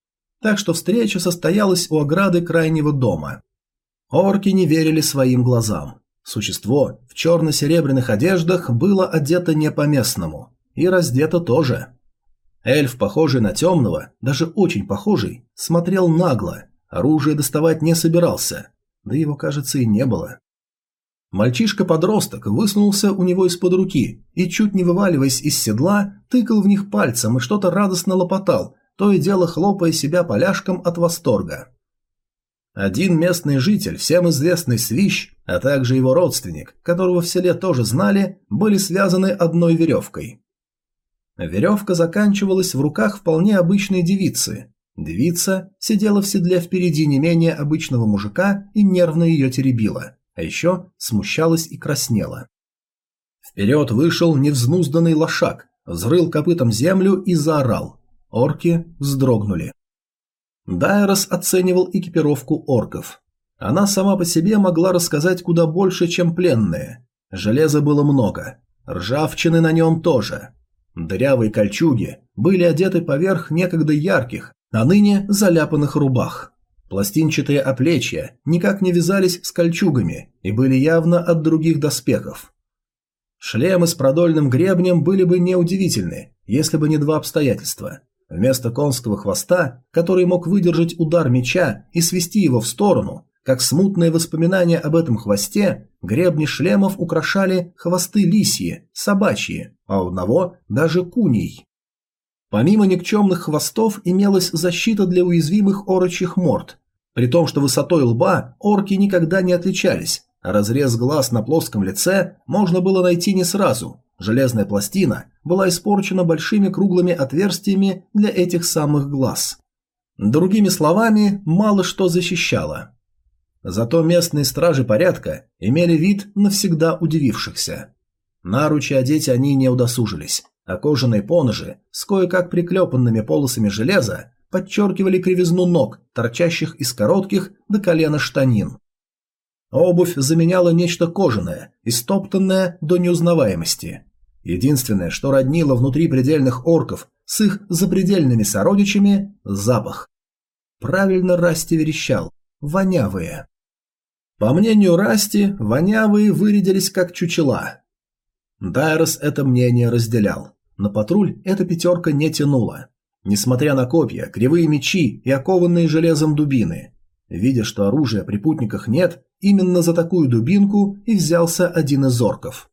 S1: Так что встреча состоялась у ограды крайнего дома. Орки не верили своим глазам. Существо в черно-серебряных одеждах было одето не по-местному. И раздето тоже. Эльф, похожий на темного, даже очень похожий, смотрел нагло, оружие доставать не собирался, да его, кажется, и не было. Мальчишка-подросток высунулся у него из-под руки и, чуть не вываливаясь из седла, тыкал в них пальцем и что-то радостно лопотал, то и дело хлопая себя поляшком от восторга. Один местный житель, всем известный Свищ, а также его родственник, которого в селе тоже знали, были связаны одной веревкой. Веревка заканчивалась в руках вполне обычной девицы. Девица сидела в седле впереди не менее обычного мужика и нервно ее теребила, а еще смущалась и краснела. Вперед вышел невзнузданный лошак, взрыл копытом землю и заорал. Орки вздрогнули. Дайрос оценивал экипировку орков. Она сама по себе могла рассказать куда больше, чем пленные. Железа было много, ржавчины на нем тоже. Дырявые кольчуги были одеты поверх некогда ярких, а ныне заляпанных рубах. Пластинчатые оплечья никак не вязались с кольчугами и были явно от других доспехов. Шлемы с продольным гребнем были бы неудивительны, если бы не два обстоятельства. Вместо конского хвоста, который мог выдержать удар меча и свести его в сторону, как смутное воспоминание об этом хвосте, гребни шлемов украшали хвосты лисьи, собачьи, а у одного даже куней. Помимо никчемных хвостов имелась защита для уязвимых орочих морд, при том, что высотой лба орки никогда не отличались, а разрез глаз на плоском лице можно было найти не сразу, Железная пластина была испорчена большими круглыми отверстиями для этих самых глаз. Другими словами, мало что защищало. Зато местные стражи порядка имели вид навсегда удивившихся. Наручи одеть они не удосужились, а кожаные поножи с кое-как приклепанными полосами железа подчеркивали кривизну ног, торчащих из коротких до колена штанин. Обувь заменяла нечто кожаное, истоптанное до неузнаваемости. Единственное, что роднило внутри предельных орков с их запредельными сородичами – запах. Правильно Расти верещал – вонявые. По мнению Расти, вонявые вырядились как чучела. Дайрос это мнение разделял. На патруль эта пятерка не тянула. Несмотря на копья, кривые мечи и окованные железом дубины. Видя, что оружия при путниках нет, именно за такую дубинку и взялся один из орков.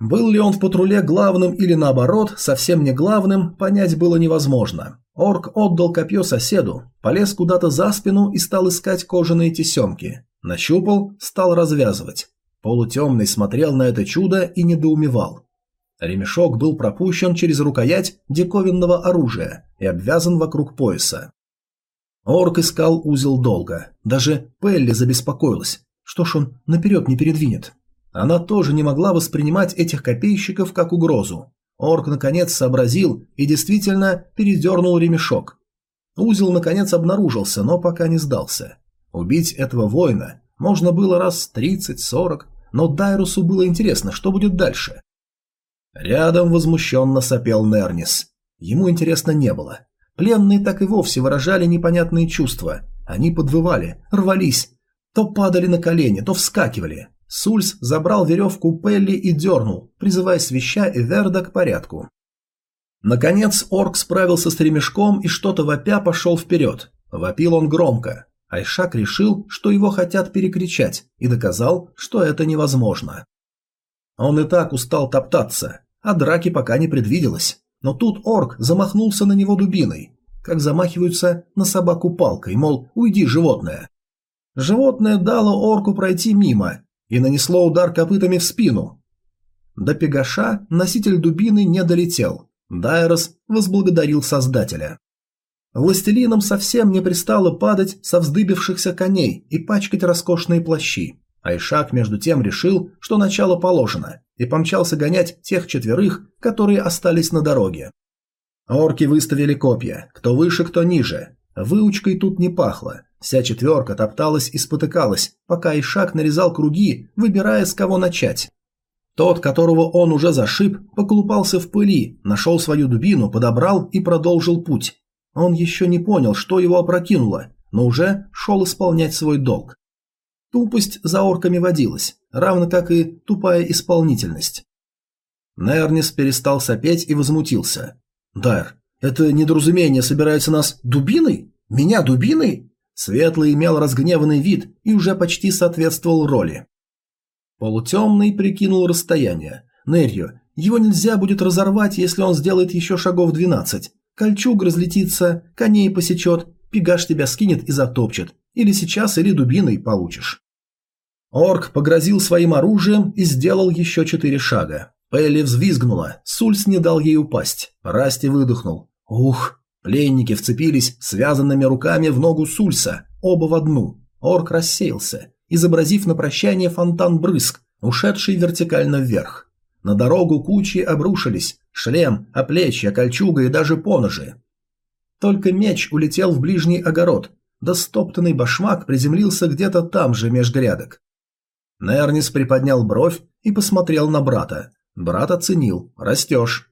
S1: Был ли он в патруле главным или наоборот, совсем не главным, понять было невозможно. Орк отдал копье соседу, полез куда-то за спину и стал искать кожаные тесемки. Нащупал, стал развязывать. Полутемный смотрел на это чудо и недоумевал. Ремешок был пропущен через рукоять диковинного оружия и обвязан вокруг пояса. Орк искал узел долго. Даже Пелли забеспокоилась. Что ж он наперед не передвинет? Она тоже не могла воспринимать этих копейщиков как угрозу. Орк наконец сообразил и действительно передернул ремешок. Узел наконец обнаружился, но пока не сдался. Убить этого воина можно было раз 30-40, но Дайрусу было интересно, что будет дальше. Рядом возмущенно сопел Нернис. Ему интересно не было. Пленные так и вовсе выражали непонятные чувства. Они подвывали, рвались. То падали на колени, то вскакивали. Сульс забрал веревку Пелли и дернул, призывая свища и Верда к порядку. Наконец орк справился с ремешком и что-то вопя пошел вперед. Вопил он громко. Айшак решил, что его хотят перекричать, и доказал, что это невозможно. Он и так устал топтаться, а драки пока не предвиделось. Но тут орк замахнулся на него дубиной, как замахиваются на собаку палкой, мол, уйди, животное. Животное дало орку пройти мимо и нанесло удар копытами в спину. До Пегаша носитель дубины не долетел. Дайрос возблагодарил создателя. Властелинам совсем не пристало падать со вздыбившихся коней и пачкать роскошные плащи. Айшак между тем решил, что начало положено, и помчался гонять тех четверых, которые остались на дороге. Орки выставили копья, кто выше, кто ниже. Выучкой тут не пахло. Вся четверка топталась и спотыкалась, пока Ишак нарезал круги, выбирая, с кого начать. Тот, которого он уже зашиб, поколупался в пыли, нашел свою дубину, подобрал и продолжил путь. Он еще не понял, что его опрокинуло, но уже шел исполнять свой долг. Тупость за орками водилась, равно как и тупая исполнительность. Нернис перестал сопеть и возмутился. «Дайр, это недоразумение собирается нас дубиной? Меня дубиной?» Светлый имел разгневанный вид и уже почти соответствовал роли. Полутемный прикинул расстояние. Нерью, его нельзя будет разорвать, если он сделает еще шагов двенадцать. Кольчуг разлетится, коней посечет, пигаш тебя скинет и затопчет. Или сейчас, или дубиной получишь. Орк погрозил своим оружием и сделал еще четыре шага. Пелли взвизгнула, Сульс не дал ей упасть. Расти выдохнул. Ух! Пленники вцепились связанными руками в ногу Сульса, оба в одну. Орк рассеялся, изобразив на прощание фонтан брызг, ушедший вертикально вверх. На дорогу кучи обрушились, шлем, оплечья, кольчуга и даже поножи. Только меч улетел в ближний огород, да стоптанный башмак приземлился где-то там же меж грядок. Нернис приподнял бровь и посмотрел на брата. Брат оценил. «Растешь».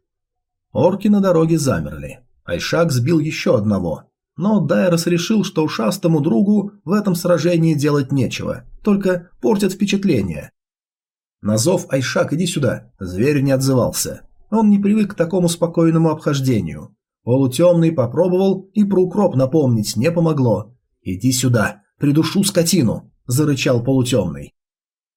S1: Орки на дороге замерли. Айшак сбил еще одного. Но Дайрос решил, что ушастому другу в этом сражении делать нечего, только портят впечатление. На зов «Айшак, иди сюда!» зверь не отзывался. Он не привык к такому спокойному обхождению. Полутемный попробовал и про укроп напомнить не помогло. «Иди сюда, придушу скотину!» – зарычал полутемный.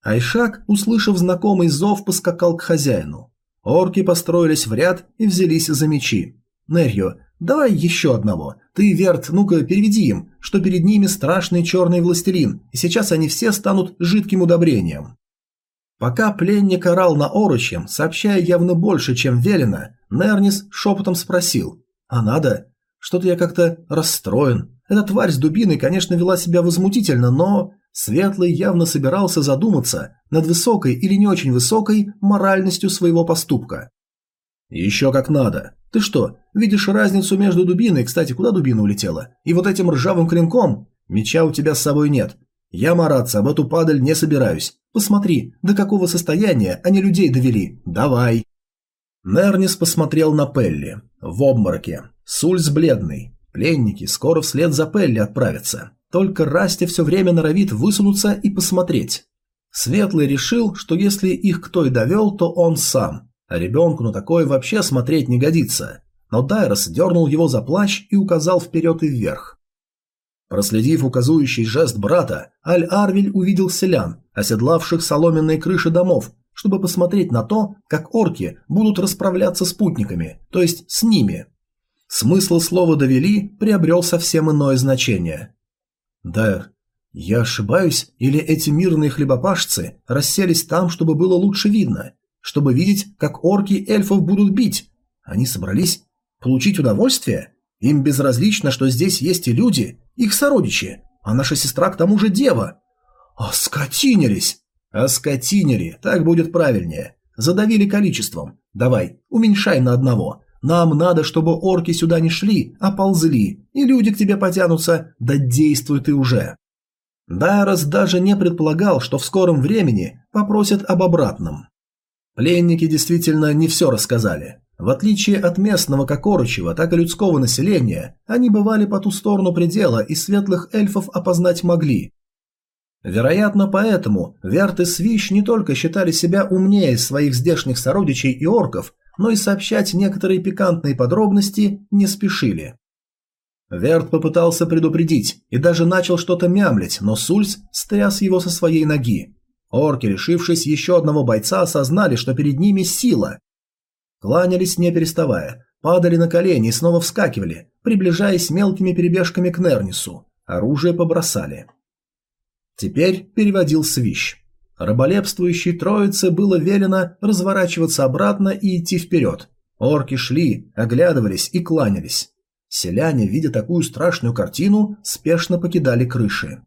S1: Айшак, услышав знакомый зов, поскакал к хозяину. Орки построились в ряд и взялись за мечи. «Нерьо, давай еще одного. Ты, Верт, ну-ка переведи им, что перед ними страшный черный властелин, и сейчас они все станут жидким удобрением». Пока пленник орал на оручем, сообщая явно больше, чем велено, Нернис шепотом спросил «А надо? Что-то я как-то расстроен. Эта тварь с дубиной, конечно, вела себя возмутительно, но...» Светлый явно собирался задуматься над высокой или не очень высокой моральностью своего поступка. «Еще как надо. Ты что, видишь разницу между дубиной, кстати, куда дубина улетела, и вот этим ржавым клинком? Меча у тебя с собой нет. Я мараться об эту падаль не собираюсь. Посмотри, до какого состояния они людей довели. Давай. Нернис посмотрел на Пелли. В обмороке. Сульс бледный. Пленники скоро вслед за Пелли отправятся. Только Расти все время норовит высунуться и посмотреть. Светлый решил, что если их кто и довел, то он сам. А ребенку на такое вообще смотреть не годится. Но Дайрос дернул его за плащ и указал вперед и вверх. Проследив указующий жест брата, Аль-Арвиль увидел селян, оседлавших соломенные крыши домов, чтобы посмотреть на то, как орки будут расправляться с путниками, то есть с ними. Смысл слова «довели» приобрел совсем иное значение. «Дайр, я ошибаюсь, или эти мирные хлебопашцы расселись там, чтобы было лучше видно, чтобы видеть, как орки эльфов будут бить? Они собрались получить удовольствие?» Им безразлично, что здесь есть и люди, их сородичи, а наша сестра к тому же дева. Оскотинились. Оскотинили, так будет правильнее. Задавили количеством. Давай, уменьшай на одного. Нам надо, чтобы орки сюда не шли, а ползли, и люди к тебе потянутся, да действуй ты уже. Дайрос даже не предполагал, что в скором времени попросят об обратном. Пленники действительно не все рассказали. В отличие от местного как орочего, так и людского населения, они бывали по ту сторону предела и светлых эльфов опознать могли. Вероятно, поэтому Верт и Свищ не только считали себя умнее своих здешних сородичей и орков, но и сообщать некоторые пикантные подробности не спешили. Верт попытался предупредить и даже начал что-то мямлить, но Сульс стряс его со своей ноги. Орки, решившись еще одного бойца, осознали, что перед ними сила. Кланялись не переставая, падали на колени и снова вскакивали, приближаясь мелкими перебежками к Нернису. Оружие побросали. Теперь переводил Свищ. Раболепствующей троице было велено разворачиваться обратно и идти вперед. Орки шли, оглядывались и кланялись. Селяне, видя такую страшную картину, спешно покидали крыши.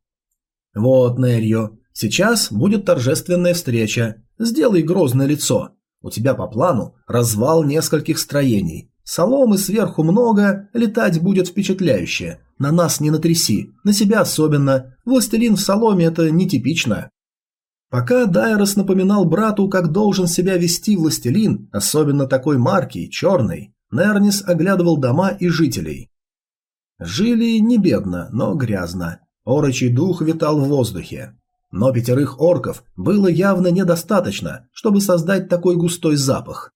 S1: «Вот, Нерьо, сейчас будет торжественная встреча. Сделай грозное лицо. У тебя по плану развал нескольких строений. Соломы сверху много, летать будет впечатляюще. На нас не натряси, на себя особенно. Властелин в соломе – это нетипично». Пока Дайрос напоминал брату, как должен себя вести властелин, особенно такой марки, черный, Нернис оглядывал дома и жителей. Жили не бедно, но грязно. Орочий дух витал в воздухе. Но пятерых орков было явно недостаточно, чтобы создать такой густой запах.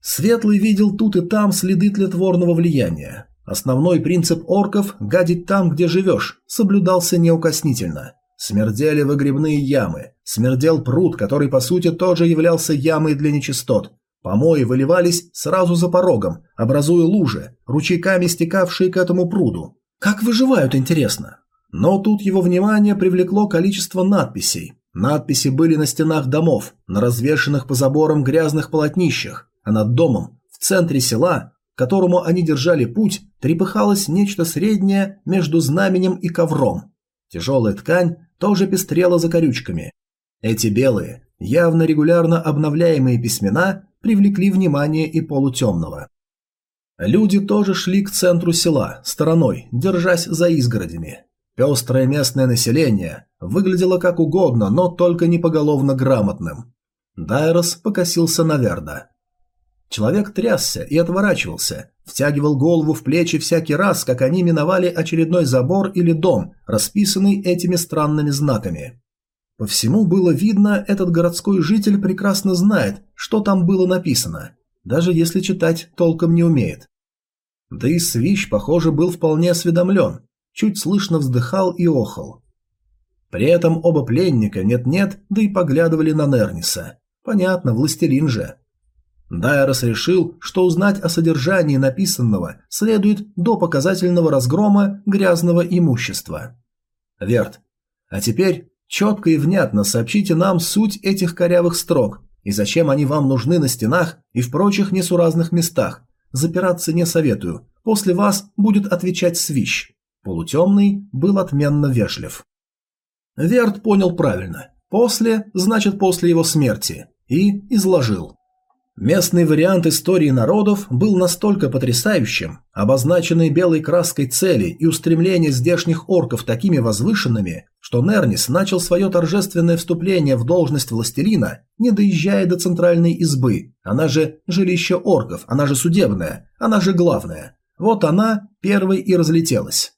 S1: Светлый видел тут и там следы тлетворного влияния. Основной принцип орков – гадить там, где живешь, соблюдался неукоснительно. Смердели выгребные ямы, смердел пруд, который по сути тоже являлся ямой для нечистот. Помои выливались сразу за порогом, образуя лужи, ручейками стекавшие к этому пруду. Как выживают, интересно? Но тут его внимание привлекло количество надписей. Надписи были на стенах домов, на развешенных по заборам грязных полотнищах, а над домом, в центре села, к которому они держали путь, трепыхалось нечто среднее между знаменем и ковром. Тяжелая ткань тоже пестрела за корючками. Эти белые, явно регулярно обновляемые письмена привлекли внимание и полутемного. Люди тоже шли к центру села, стороной, держась за изгородями. Пестрое местное население выглядело как угодно, но только не поголовно грамотным. Дайрос покосился на Верда. Человек трясся и отворачивался, втягивал голову в плечи всякий раз, как они миновали очередной забор или дом, расписанный этими странными знаками. По всему было видно, этот городской житель прекрасно знает, что там было написано, даже если читать толком не умеет. Да и Свищ, похоже, был вполне осведомлен, чуть слышно вздыхал и охал. При этом оба пленника нет-нет, да и поглядывали на Нерниса. Понятно, властелин же. Дайрос решил, что узнать о содержании написанного следует до показательного разгрома грязного имущества. Верт, а теперь четко и внятно сообщите нам суть этих корявых строк и зачем они вам нужны на стенах и в прочих несуразных местах. Запираться не советую, после вас будет отвечать свищ. Полутемный был отменно вежлив. Верт понял правильно. После значит после его смерти. И изложил. Местный вариант истории народов был настолько потрясающим, обозначенные белой краской цели и устремления здешних орков такими возвышенными, что Нернис начал свое торжественное вступление в должность властелина, не доезжая до центральной избы, она же жилище орков, она же судебная, она же главная. Вот она первой и разлетелась.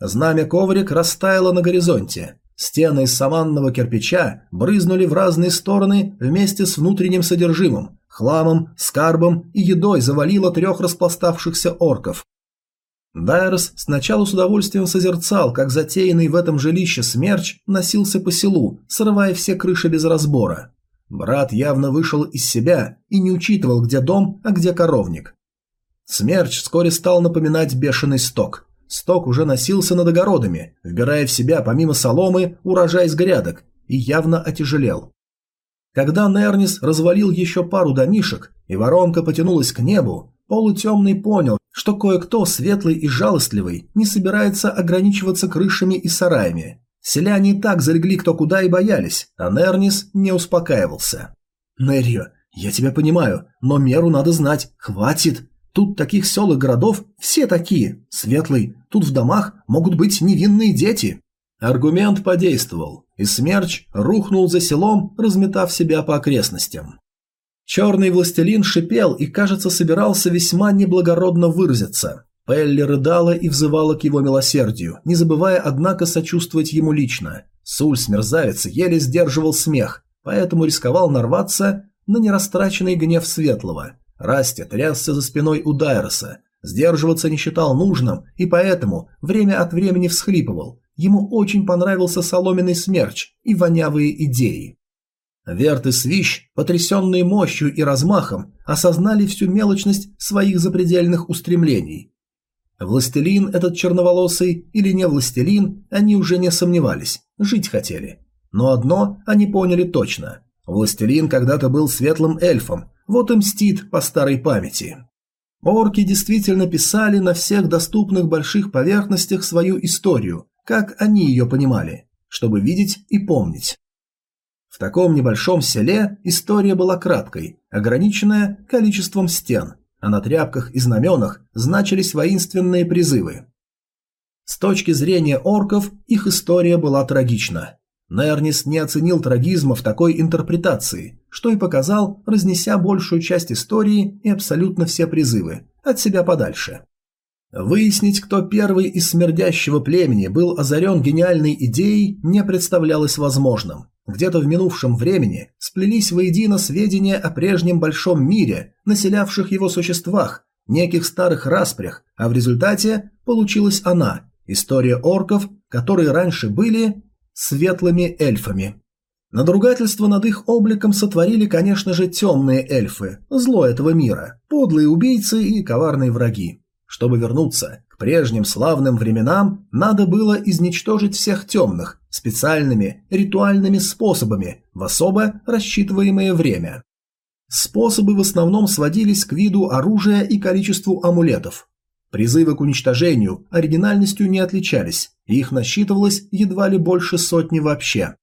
S1: Знамя коврик растаяло на горизонте, Стены из саманного кирпича брызнули в разные стороны вместе с внутренним содержимым, хламом, скарбом и едой завалило трех распластавшихся орков. Дайрос сначала с удовольствием созерцал, как затеянный в этом жилище смерч носился по селу, срывая все крыши без разбора. Брат явно вышел из себя и не учитывал, где дом, а где коровник. Смерч вскоре стал напоминать бешеный сток – Сток уже носился над огородами, вбирая в себя помимо соломы урожай с грядок, и явно отяжелел. Когда Нернис развалил еще пару домишек, и воронка потянулась к небу, полутемный понял, что кое-кто светлый и жалостливый не собирается ограничиваться крышами и сараями. Селяне и так залегли кто куда и боялись, а Нернис не успокаивался. Неррио, я тебя понимаю, но меру надо знать. Хватит. Тут таких сел и городов все такие. Светлый, тут в домах могут быть невинные дети. Аргумент подействовал, и смерч рухнул за селом, разметав себя по окрестностям. Черный властелин шипел и, кажется, собирался весьма неблагородно выразиться. Пелли рыдала и взывала к его милосердию, не забывая, однако, сочувствовать ему лично. Сульс, мерзавец, еле сдерживал смех, поэтому рисковал нарваться на нерастраченный гнев Светлого. Расти трясся за спиной у Дайроса, сдерживаться не считал нужным и поэтому время от времени всхлипывал. Ему очень понравился соломенный смерч и вонявые идеи. Верт и Свищ, потрясенные мощью и размахом, осознали всю мелочность своих запредельных устремлений. Властелин этот черноволосый или не властелин, они уже не сомневались, жить хотели. Но одно они поняли точно. Властелин когда-то был светлым эльфом, вот и мстит по старой памяти. Орки действительно писали на всех доступных больших поверхностях свою историю, как они ее понимали, чтобы видеть и помнить. В таком небольшом селе история была краткой, ограниченная количеством стен, а на тряпках и знаменах значились воинственные призывы. С точки зрения орков их история была трагична. Нернис не оценил трагизма в такой интерпретации, что и показал, разнеся большую часть истории и абсолютно все призывы, от себя подальше. Выяснить, кто первый из смердящего племени был озарен гениальной идеей, не представлялось возможным. Где-то в минувшем времени сплелись воедино сведения о прежнем большом мире, населявших его существах, неких старых распрях, а в результате получилась она – история орков, которые раньше были светлыми эльфами. Надругательство над их обликом сотворили, конечно же, темные эльфы, зло этого мира, подлые убийцы и коварные враги. Чтобы вернуться к прежним славным временам, надо было изничтожить всех темных специальными ритуальными способами в особо рассчитываемое время. Способы в основном сводились к виду оружия и количеству амулетов. Призывы к уничтожению оригинальностью не отличались, и их насчитывалось едва ли больше сотни вообще.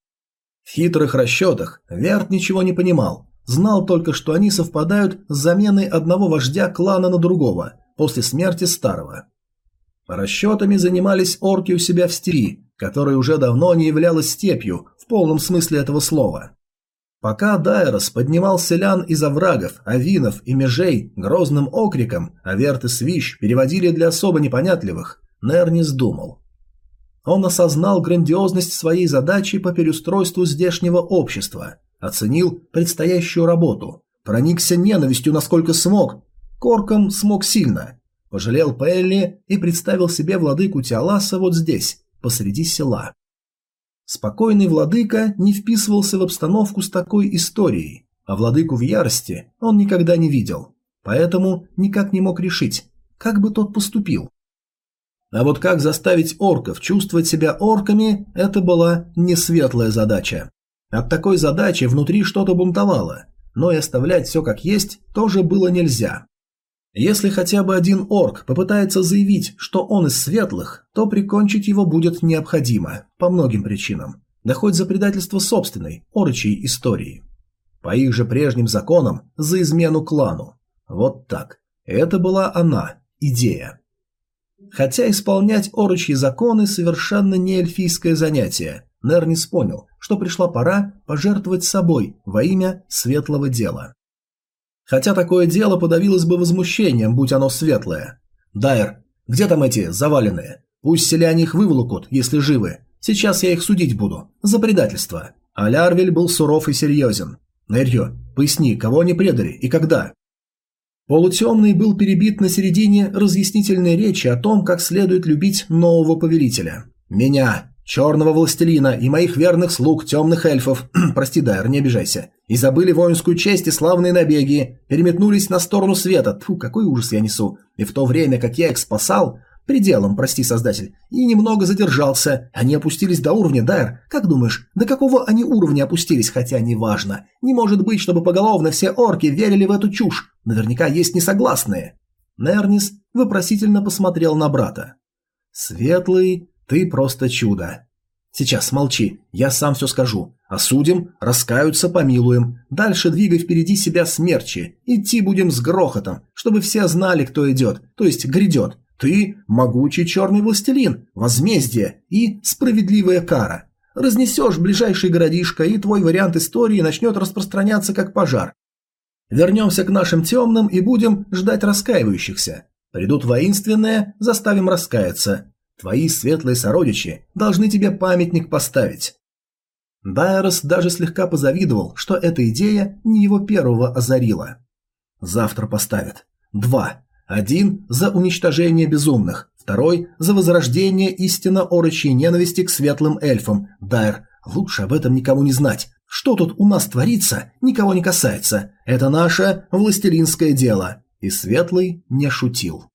S1: В хитрых расчетах Верт ничего не понимал, знал только, что они совпадают с заменой одного вождя клана на другого – после смерти старого. Расчетами занимались орки у себя в степи, которая уже давно не являлась степью в полном смысле этого слова. Пока Дайрос поднимал селян из оврагов, авинов и межей грозным окриком, а Верт и Свищ переводили для особо непонятливых, Нернис думал. Он осознал грандиозность своей задачи по переустройству здешнего общества, оценил предстоящую работу, проникся ненавистью насколько смог Корком смог сильно. Пожалел Пелли и представил себе владыку Тиаласа вот здесь, посреди села. Спокойный владыка не вписывался в обстановку с такой историей, а владыку в ярости он никогда не видел, поэтому никак не мог решить, как бы тот поступил. А вот как заставить орков чувствовать себя орками – это была не светлая задача. От такой задачи внутри что-то бунтовало, но и оставлять все как есть тоже было нельзя. Если хотя бы один орк попытается заявить, что он из светлых, то прикончить его будет необходимо, по многим причинам, да хоть за предательство собственной, орочей истории. По их же прежним законам, за измену клану. Вот так. Это была она, идея. Хотя исполнять орочьи законы совершенно не эльфийское занятие, Нернис понял, что пришла пора пожертвовать собой во имя светлого дела. Хотя такое дело подавилось бы возмущением, будь оно светлое. Дайер, где там эти заваленные? Пусть селяне их выволокут, если живы. Сейчас я их судить буду. За предательство. А Лярвель был суров и серьезен. Нерьё, поясни, кого они предали и когда? Полутемный был перебит на середине разъяснительной речи о том, как следует любить нового повелителя. «Меня, черного властелина и моих верных слуг, темных эльфов, прости, Дайр, не обижайся, и забыли воинскую честь и славные набеги, переметнулись на сторону света, тьфу, какой ужас я несу, и в то время, как я их спасал, пределом, прости, создатель, и немного задержался, они опустились до уровня, Дайр, как думаешь, до какого они уровня опустились, хотя неважно, не может быть, чтобы поголовно все орки верили в эту чушь, наверняка есть несогласные. Нернис вопросительно посмотрел на брата. Светлый ты просто чудо. Сейчас молчи, я сам все скажу. Осудим, раскаются, помилуем. Дальше двигай впереди себя смерчи. Идти будем с грохотом, чтобы все знали, кто идет, то есть грядет. Ты – могучий черный властелин, возмездие и справедливая кара. Разнесешь ближайший городишко, и твой вариант истории начнет распространяться как пожар. Вернемся к нашим темным и будем ждать раскаивающихся. Придут воинственные, заставим раскаяться. Твои светлые сородичи должны тебе памятник поставить. Дайрос даже слегка позавидовал, что эта идея не его первого озарила. Завтра поставят. Два. Один за уничтожение безумных, второй за возрождение истинно орочей ненависти к светлым эльфам. Дайр, лучше об этом никому не знать. Что тут у нас творится, никого не касается. Это наше властелинское дело. И Светлый не шутил.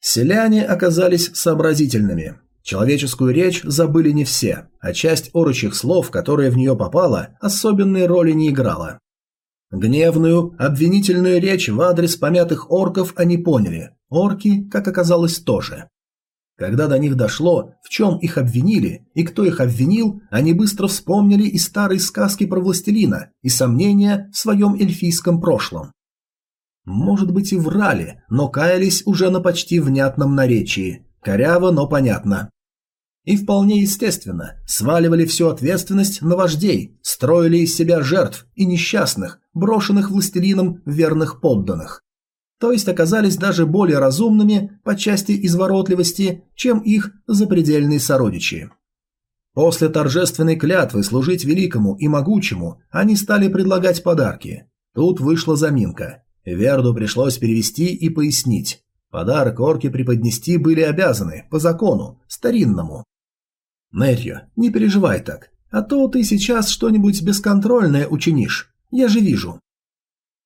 S1: Селяне оказались сообразительными. Человеческую речь забыли не все, а часть орочих слов, которая в нее попала, особенной роли не играла. Гневную, обвинительную речь в адрес помятых орков они поняли. Орки, как оказалось, тоже. Когда до них дошло, в чем их обвинили и кто их обвинил, они быстро вспомнили и старые сказки про властелина, и сомнения в своем эльфийском прошлом. Может быть и врали, но каялись уже на почти внятном наречии. Коряво, но понятно. И вполне естественно, сваливали всю ответственность на вождей, строили из себя жертв и несчастных, брошенных властелином верных подданных. То есть оказались даже более разумными по части изворотливости, чем их запредельные сородичи. После торжественной клятвы служить великому и могучему они стали предлагать подарки. Тут вышла заминка. Верду пришлось перевести и пояснить. Подарок орки преподнести были обязаны, по закону, старинному. Мэрью, не переживай так, а то ты сейчас что-нибудь бесконтрольное учинишь. Я же вижу.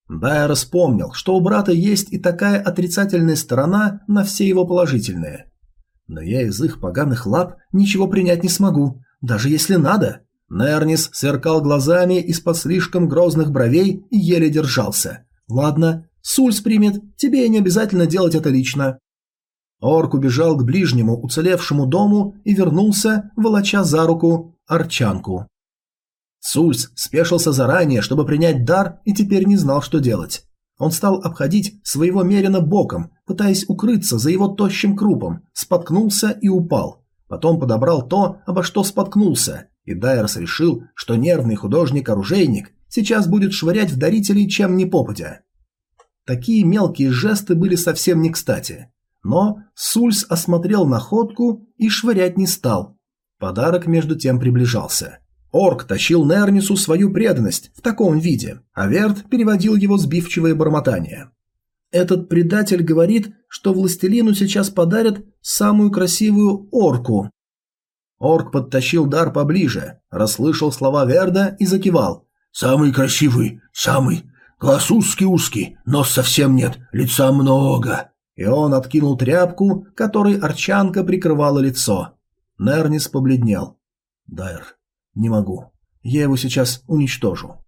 S1: Дайер вспомнил, что у брата есть и такая отрицательная сторона на все его положительные. Но я из их поганых лап ничего принять не смогу, даже если надо. Нернис сверкал глазами из-под слишком грозных бровей и еле держался. Ладно, Сульс примет, тебе не обязательно делать это лично. Орк убежал к ближнему уцелевшему дому и вернулся, волоча за руку арчанку. Сульс спешился заранее, чтобы принять дар, и теперь не знал, что делать. Он стал обходить своего Мерина боком, пытаясь укрыться за его тощим крупом, споткнулся и упал. Потом подобрал то, обо что споткнулся, и Дайерс решил, что нервный художник-оружейник сейчас будет швырять в дарителей чем ни попадя. Такие мелкие жесты были совсем не кстати. Но Сульс осмотрел находку и швырять не стал. Подарок между тем приближался. Орк тащил Нернису свою преданность в таком виде, а Верт переводил его сбивчивое бормотание. Этот предатель говорит, что властелину сейчас подарят самую красивую орку. Орк подтащил дар поближе, расслышал слова Верда и закивал. «Самый красивый, самый. Глаз узкий-узкий, нос совсем нет, лица много». И он откинул тряпку, которой Арчанка прикрывала лицо. Нернис побледнел. «Дайр, не могу. Я его сейчас уничтожу».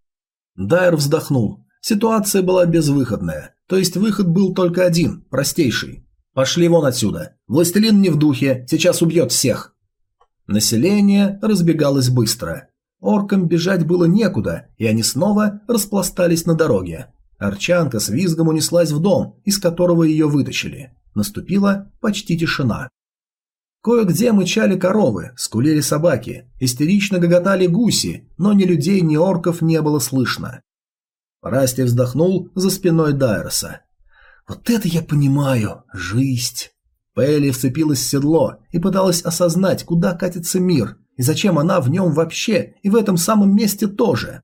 S1: Дайр вздохнул. Ситуация была безвыходная. То есть выход был только один, простейший. «Пошли вон отсюда. Властелин не в духе, сейчас убьет всех». Население разбегалось быстро. Оркам бежать было некуда, и они снова распластались на дороге. Арчанка с визгом унеслась в дом, из которого ее вытащили. Наступила почти тишина. Кое-где мычали коровы, скулили собаки, истерично гоготали гуси, но ни людей, ни орков не было слышно. Расти вздохнул за спиной Дайроса. «Вот это я понимаю! Жизнь!» Пелли вцепилась в седло и пыталась осознать, куда катится мир, и зачем она в нем вообще, и в этом самом месте тоже.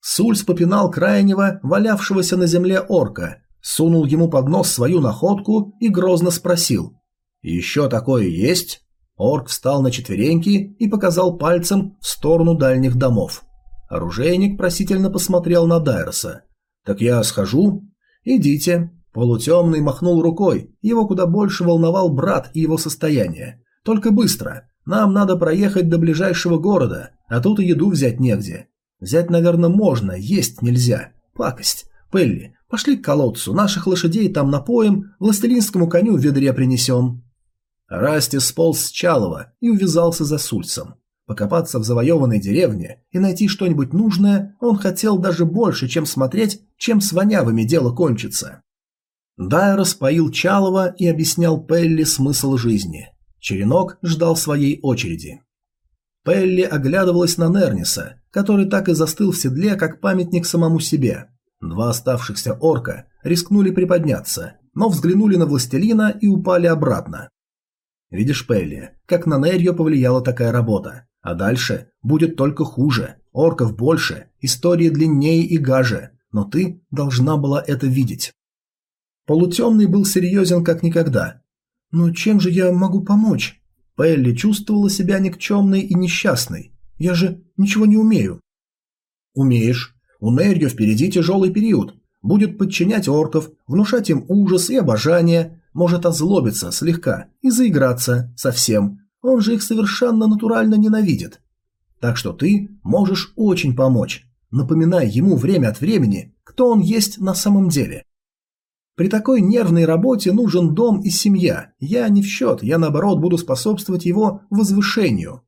S1: Сульс попинал крайнего, валявшегося на земле орка, сунул ему под нос свою находку и грозно спросил. «Еще такое есть?» Орк встал на четвереньки и показал пальцем в сторону дальних домов. Оружейник просительно посмотрел на Дайроса. «Так я схожу?» «Идите». Полутемный махнул рукой, его куда больше волновал брат и его состояние. «Только быстро. Нам надо проехать до ближайшего города, а тут и еду взять негде. Взять, наверное, можно, есть нельзя. Пакость. Пелли, пошли к колодцу, наших лошадей там напоим, властелинскому коню в ведре принесем. Расти сполз с Чалова и увязался за Сульцем. Покопаться в завоеванной деревне и найти что-нибудь нужное он хотел даже больше, чем смотреть, чем с вонявыми дело кончится. Дайрос поил Чалова и объяснял Пелли смысл жизни. Черенок ждал своей очереди. Пелли оглядывалась на Нерниса, который так и застыл в седле, как памятник самому себе. Два оставшихся орка рискнули приподняться, но взглянули на властелина и упали обратно. Видишь, Пелли, как на Нерью повлияла такая работа. А дальше будет только хуже. Орков больше, истории длиннее и гаже. Но ты должна была это видеть. Полутемный был серьезен как никогда. «Но чем же я могу помочь?» Пелли чувствовала себя никчемной и несчастной. «Я же ничего не умею». «Умеешь. У Нерью впереди тяжелый период. Будет подчинять орков, внушать им ужас и обожание, может озлобиться слегка и заиграться совсем, он же их совершенно натурально ненавидит. Так что ты можешь очень помочь, напоминая ему время от времени, кто он есть на самом деле. При такой нервной работе нужен дом и семья. Я не в счет, я наоборот буду способствовать его возвышению.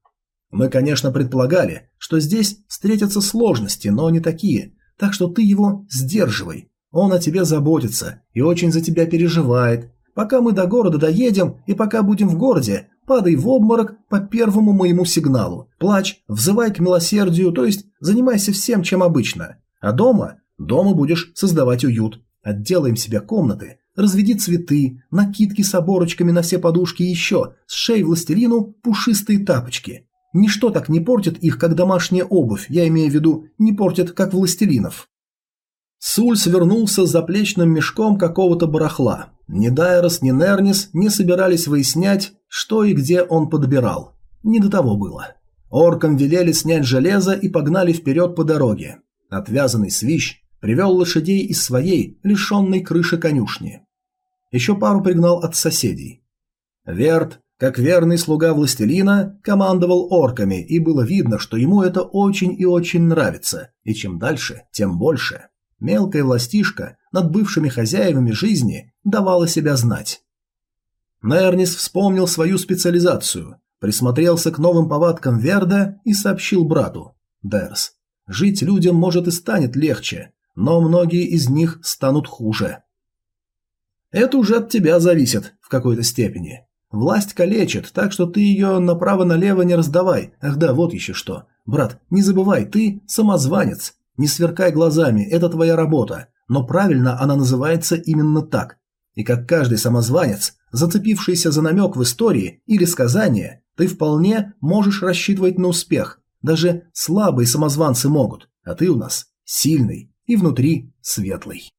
S1: Мы, конечно, предполагали, что здесь встретятся сложности, но не такие, так что ты его сдерживай. Он о тебе заботится и очень за тебя переживает. Пока мы до города доедем и пока будем в городе, Падай в обморок по первому моему сигналу. Плачь, взывай к милосердию, то есть занимайся всем, чем обычно. А дома? Дома будешь создавать уют. Отделаем себе комнаты, разведи цветы, накидки с оборочками на все подушки и еще, с шеи властелину пушистые тапочки. Ничто так не портит их, как домашняя обувь, я имею в виду, не портит, как властелинов. Суль свернулся с заплечным мешком какого-то барахла. Ни Дайрос, ни Нернис не собирались выяснять, что и где он подбирал. Не до того было. Оркам велели снять железо и погнали вперед по дороге. Отвязанный свищ привел лошадей из своей, лишенной крыши конюшни. Еще пару пригнал от соседей. Верт, как верный слуга властелина, командовал орками, и было видно, что ему это очень и очень нравится, и чем дальше, тем больше. Мелкая властишка над бывшими хозяевами жизни давала себя знать. Нернис вспомнил свою специализацию, присмотрелся к новым повадкам Верда и сообщил брату. «Дерс, жить людям может и станет легче, но многие из них станут хуже. Это уже от тебя зависит в какой-то степени. Власть калечит, так что ты ее направо-налево не раздавай. Ах да, вот еще что. Брат, не забывай, ты самозванец, не сверкай глазами, это твоя работа, но правильно она называется именно так. И как каждый самозванец, зацепившийся за намек в истории или сказание, ты вполне можешь рассчитывать на успех. Даже слабые самозванцы могут, а ты у нас сильный и внутри светлый.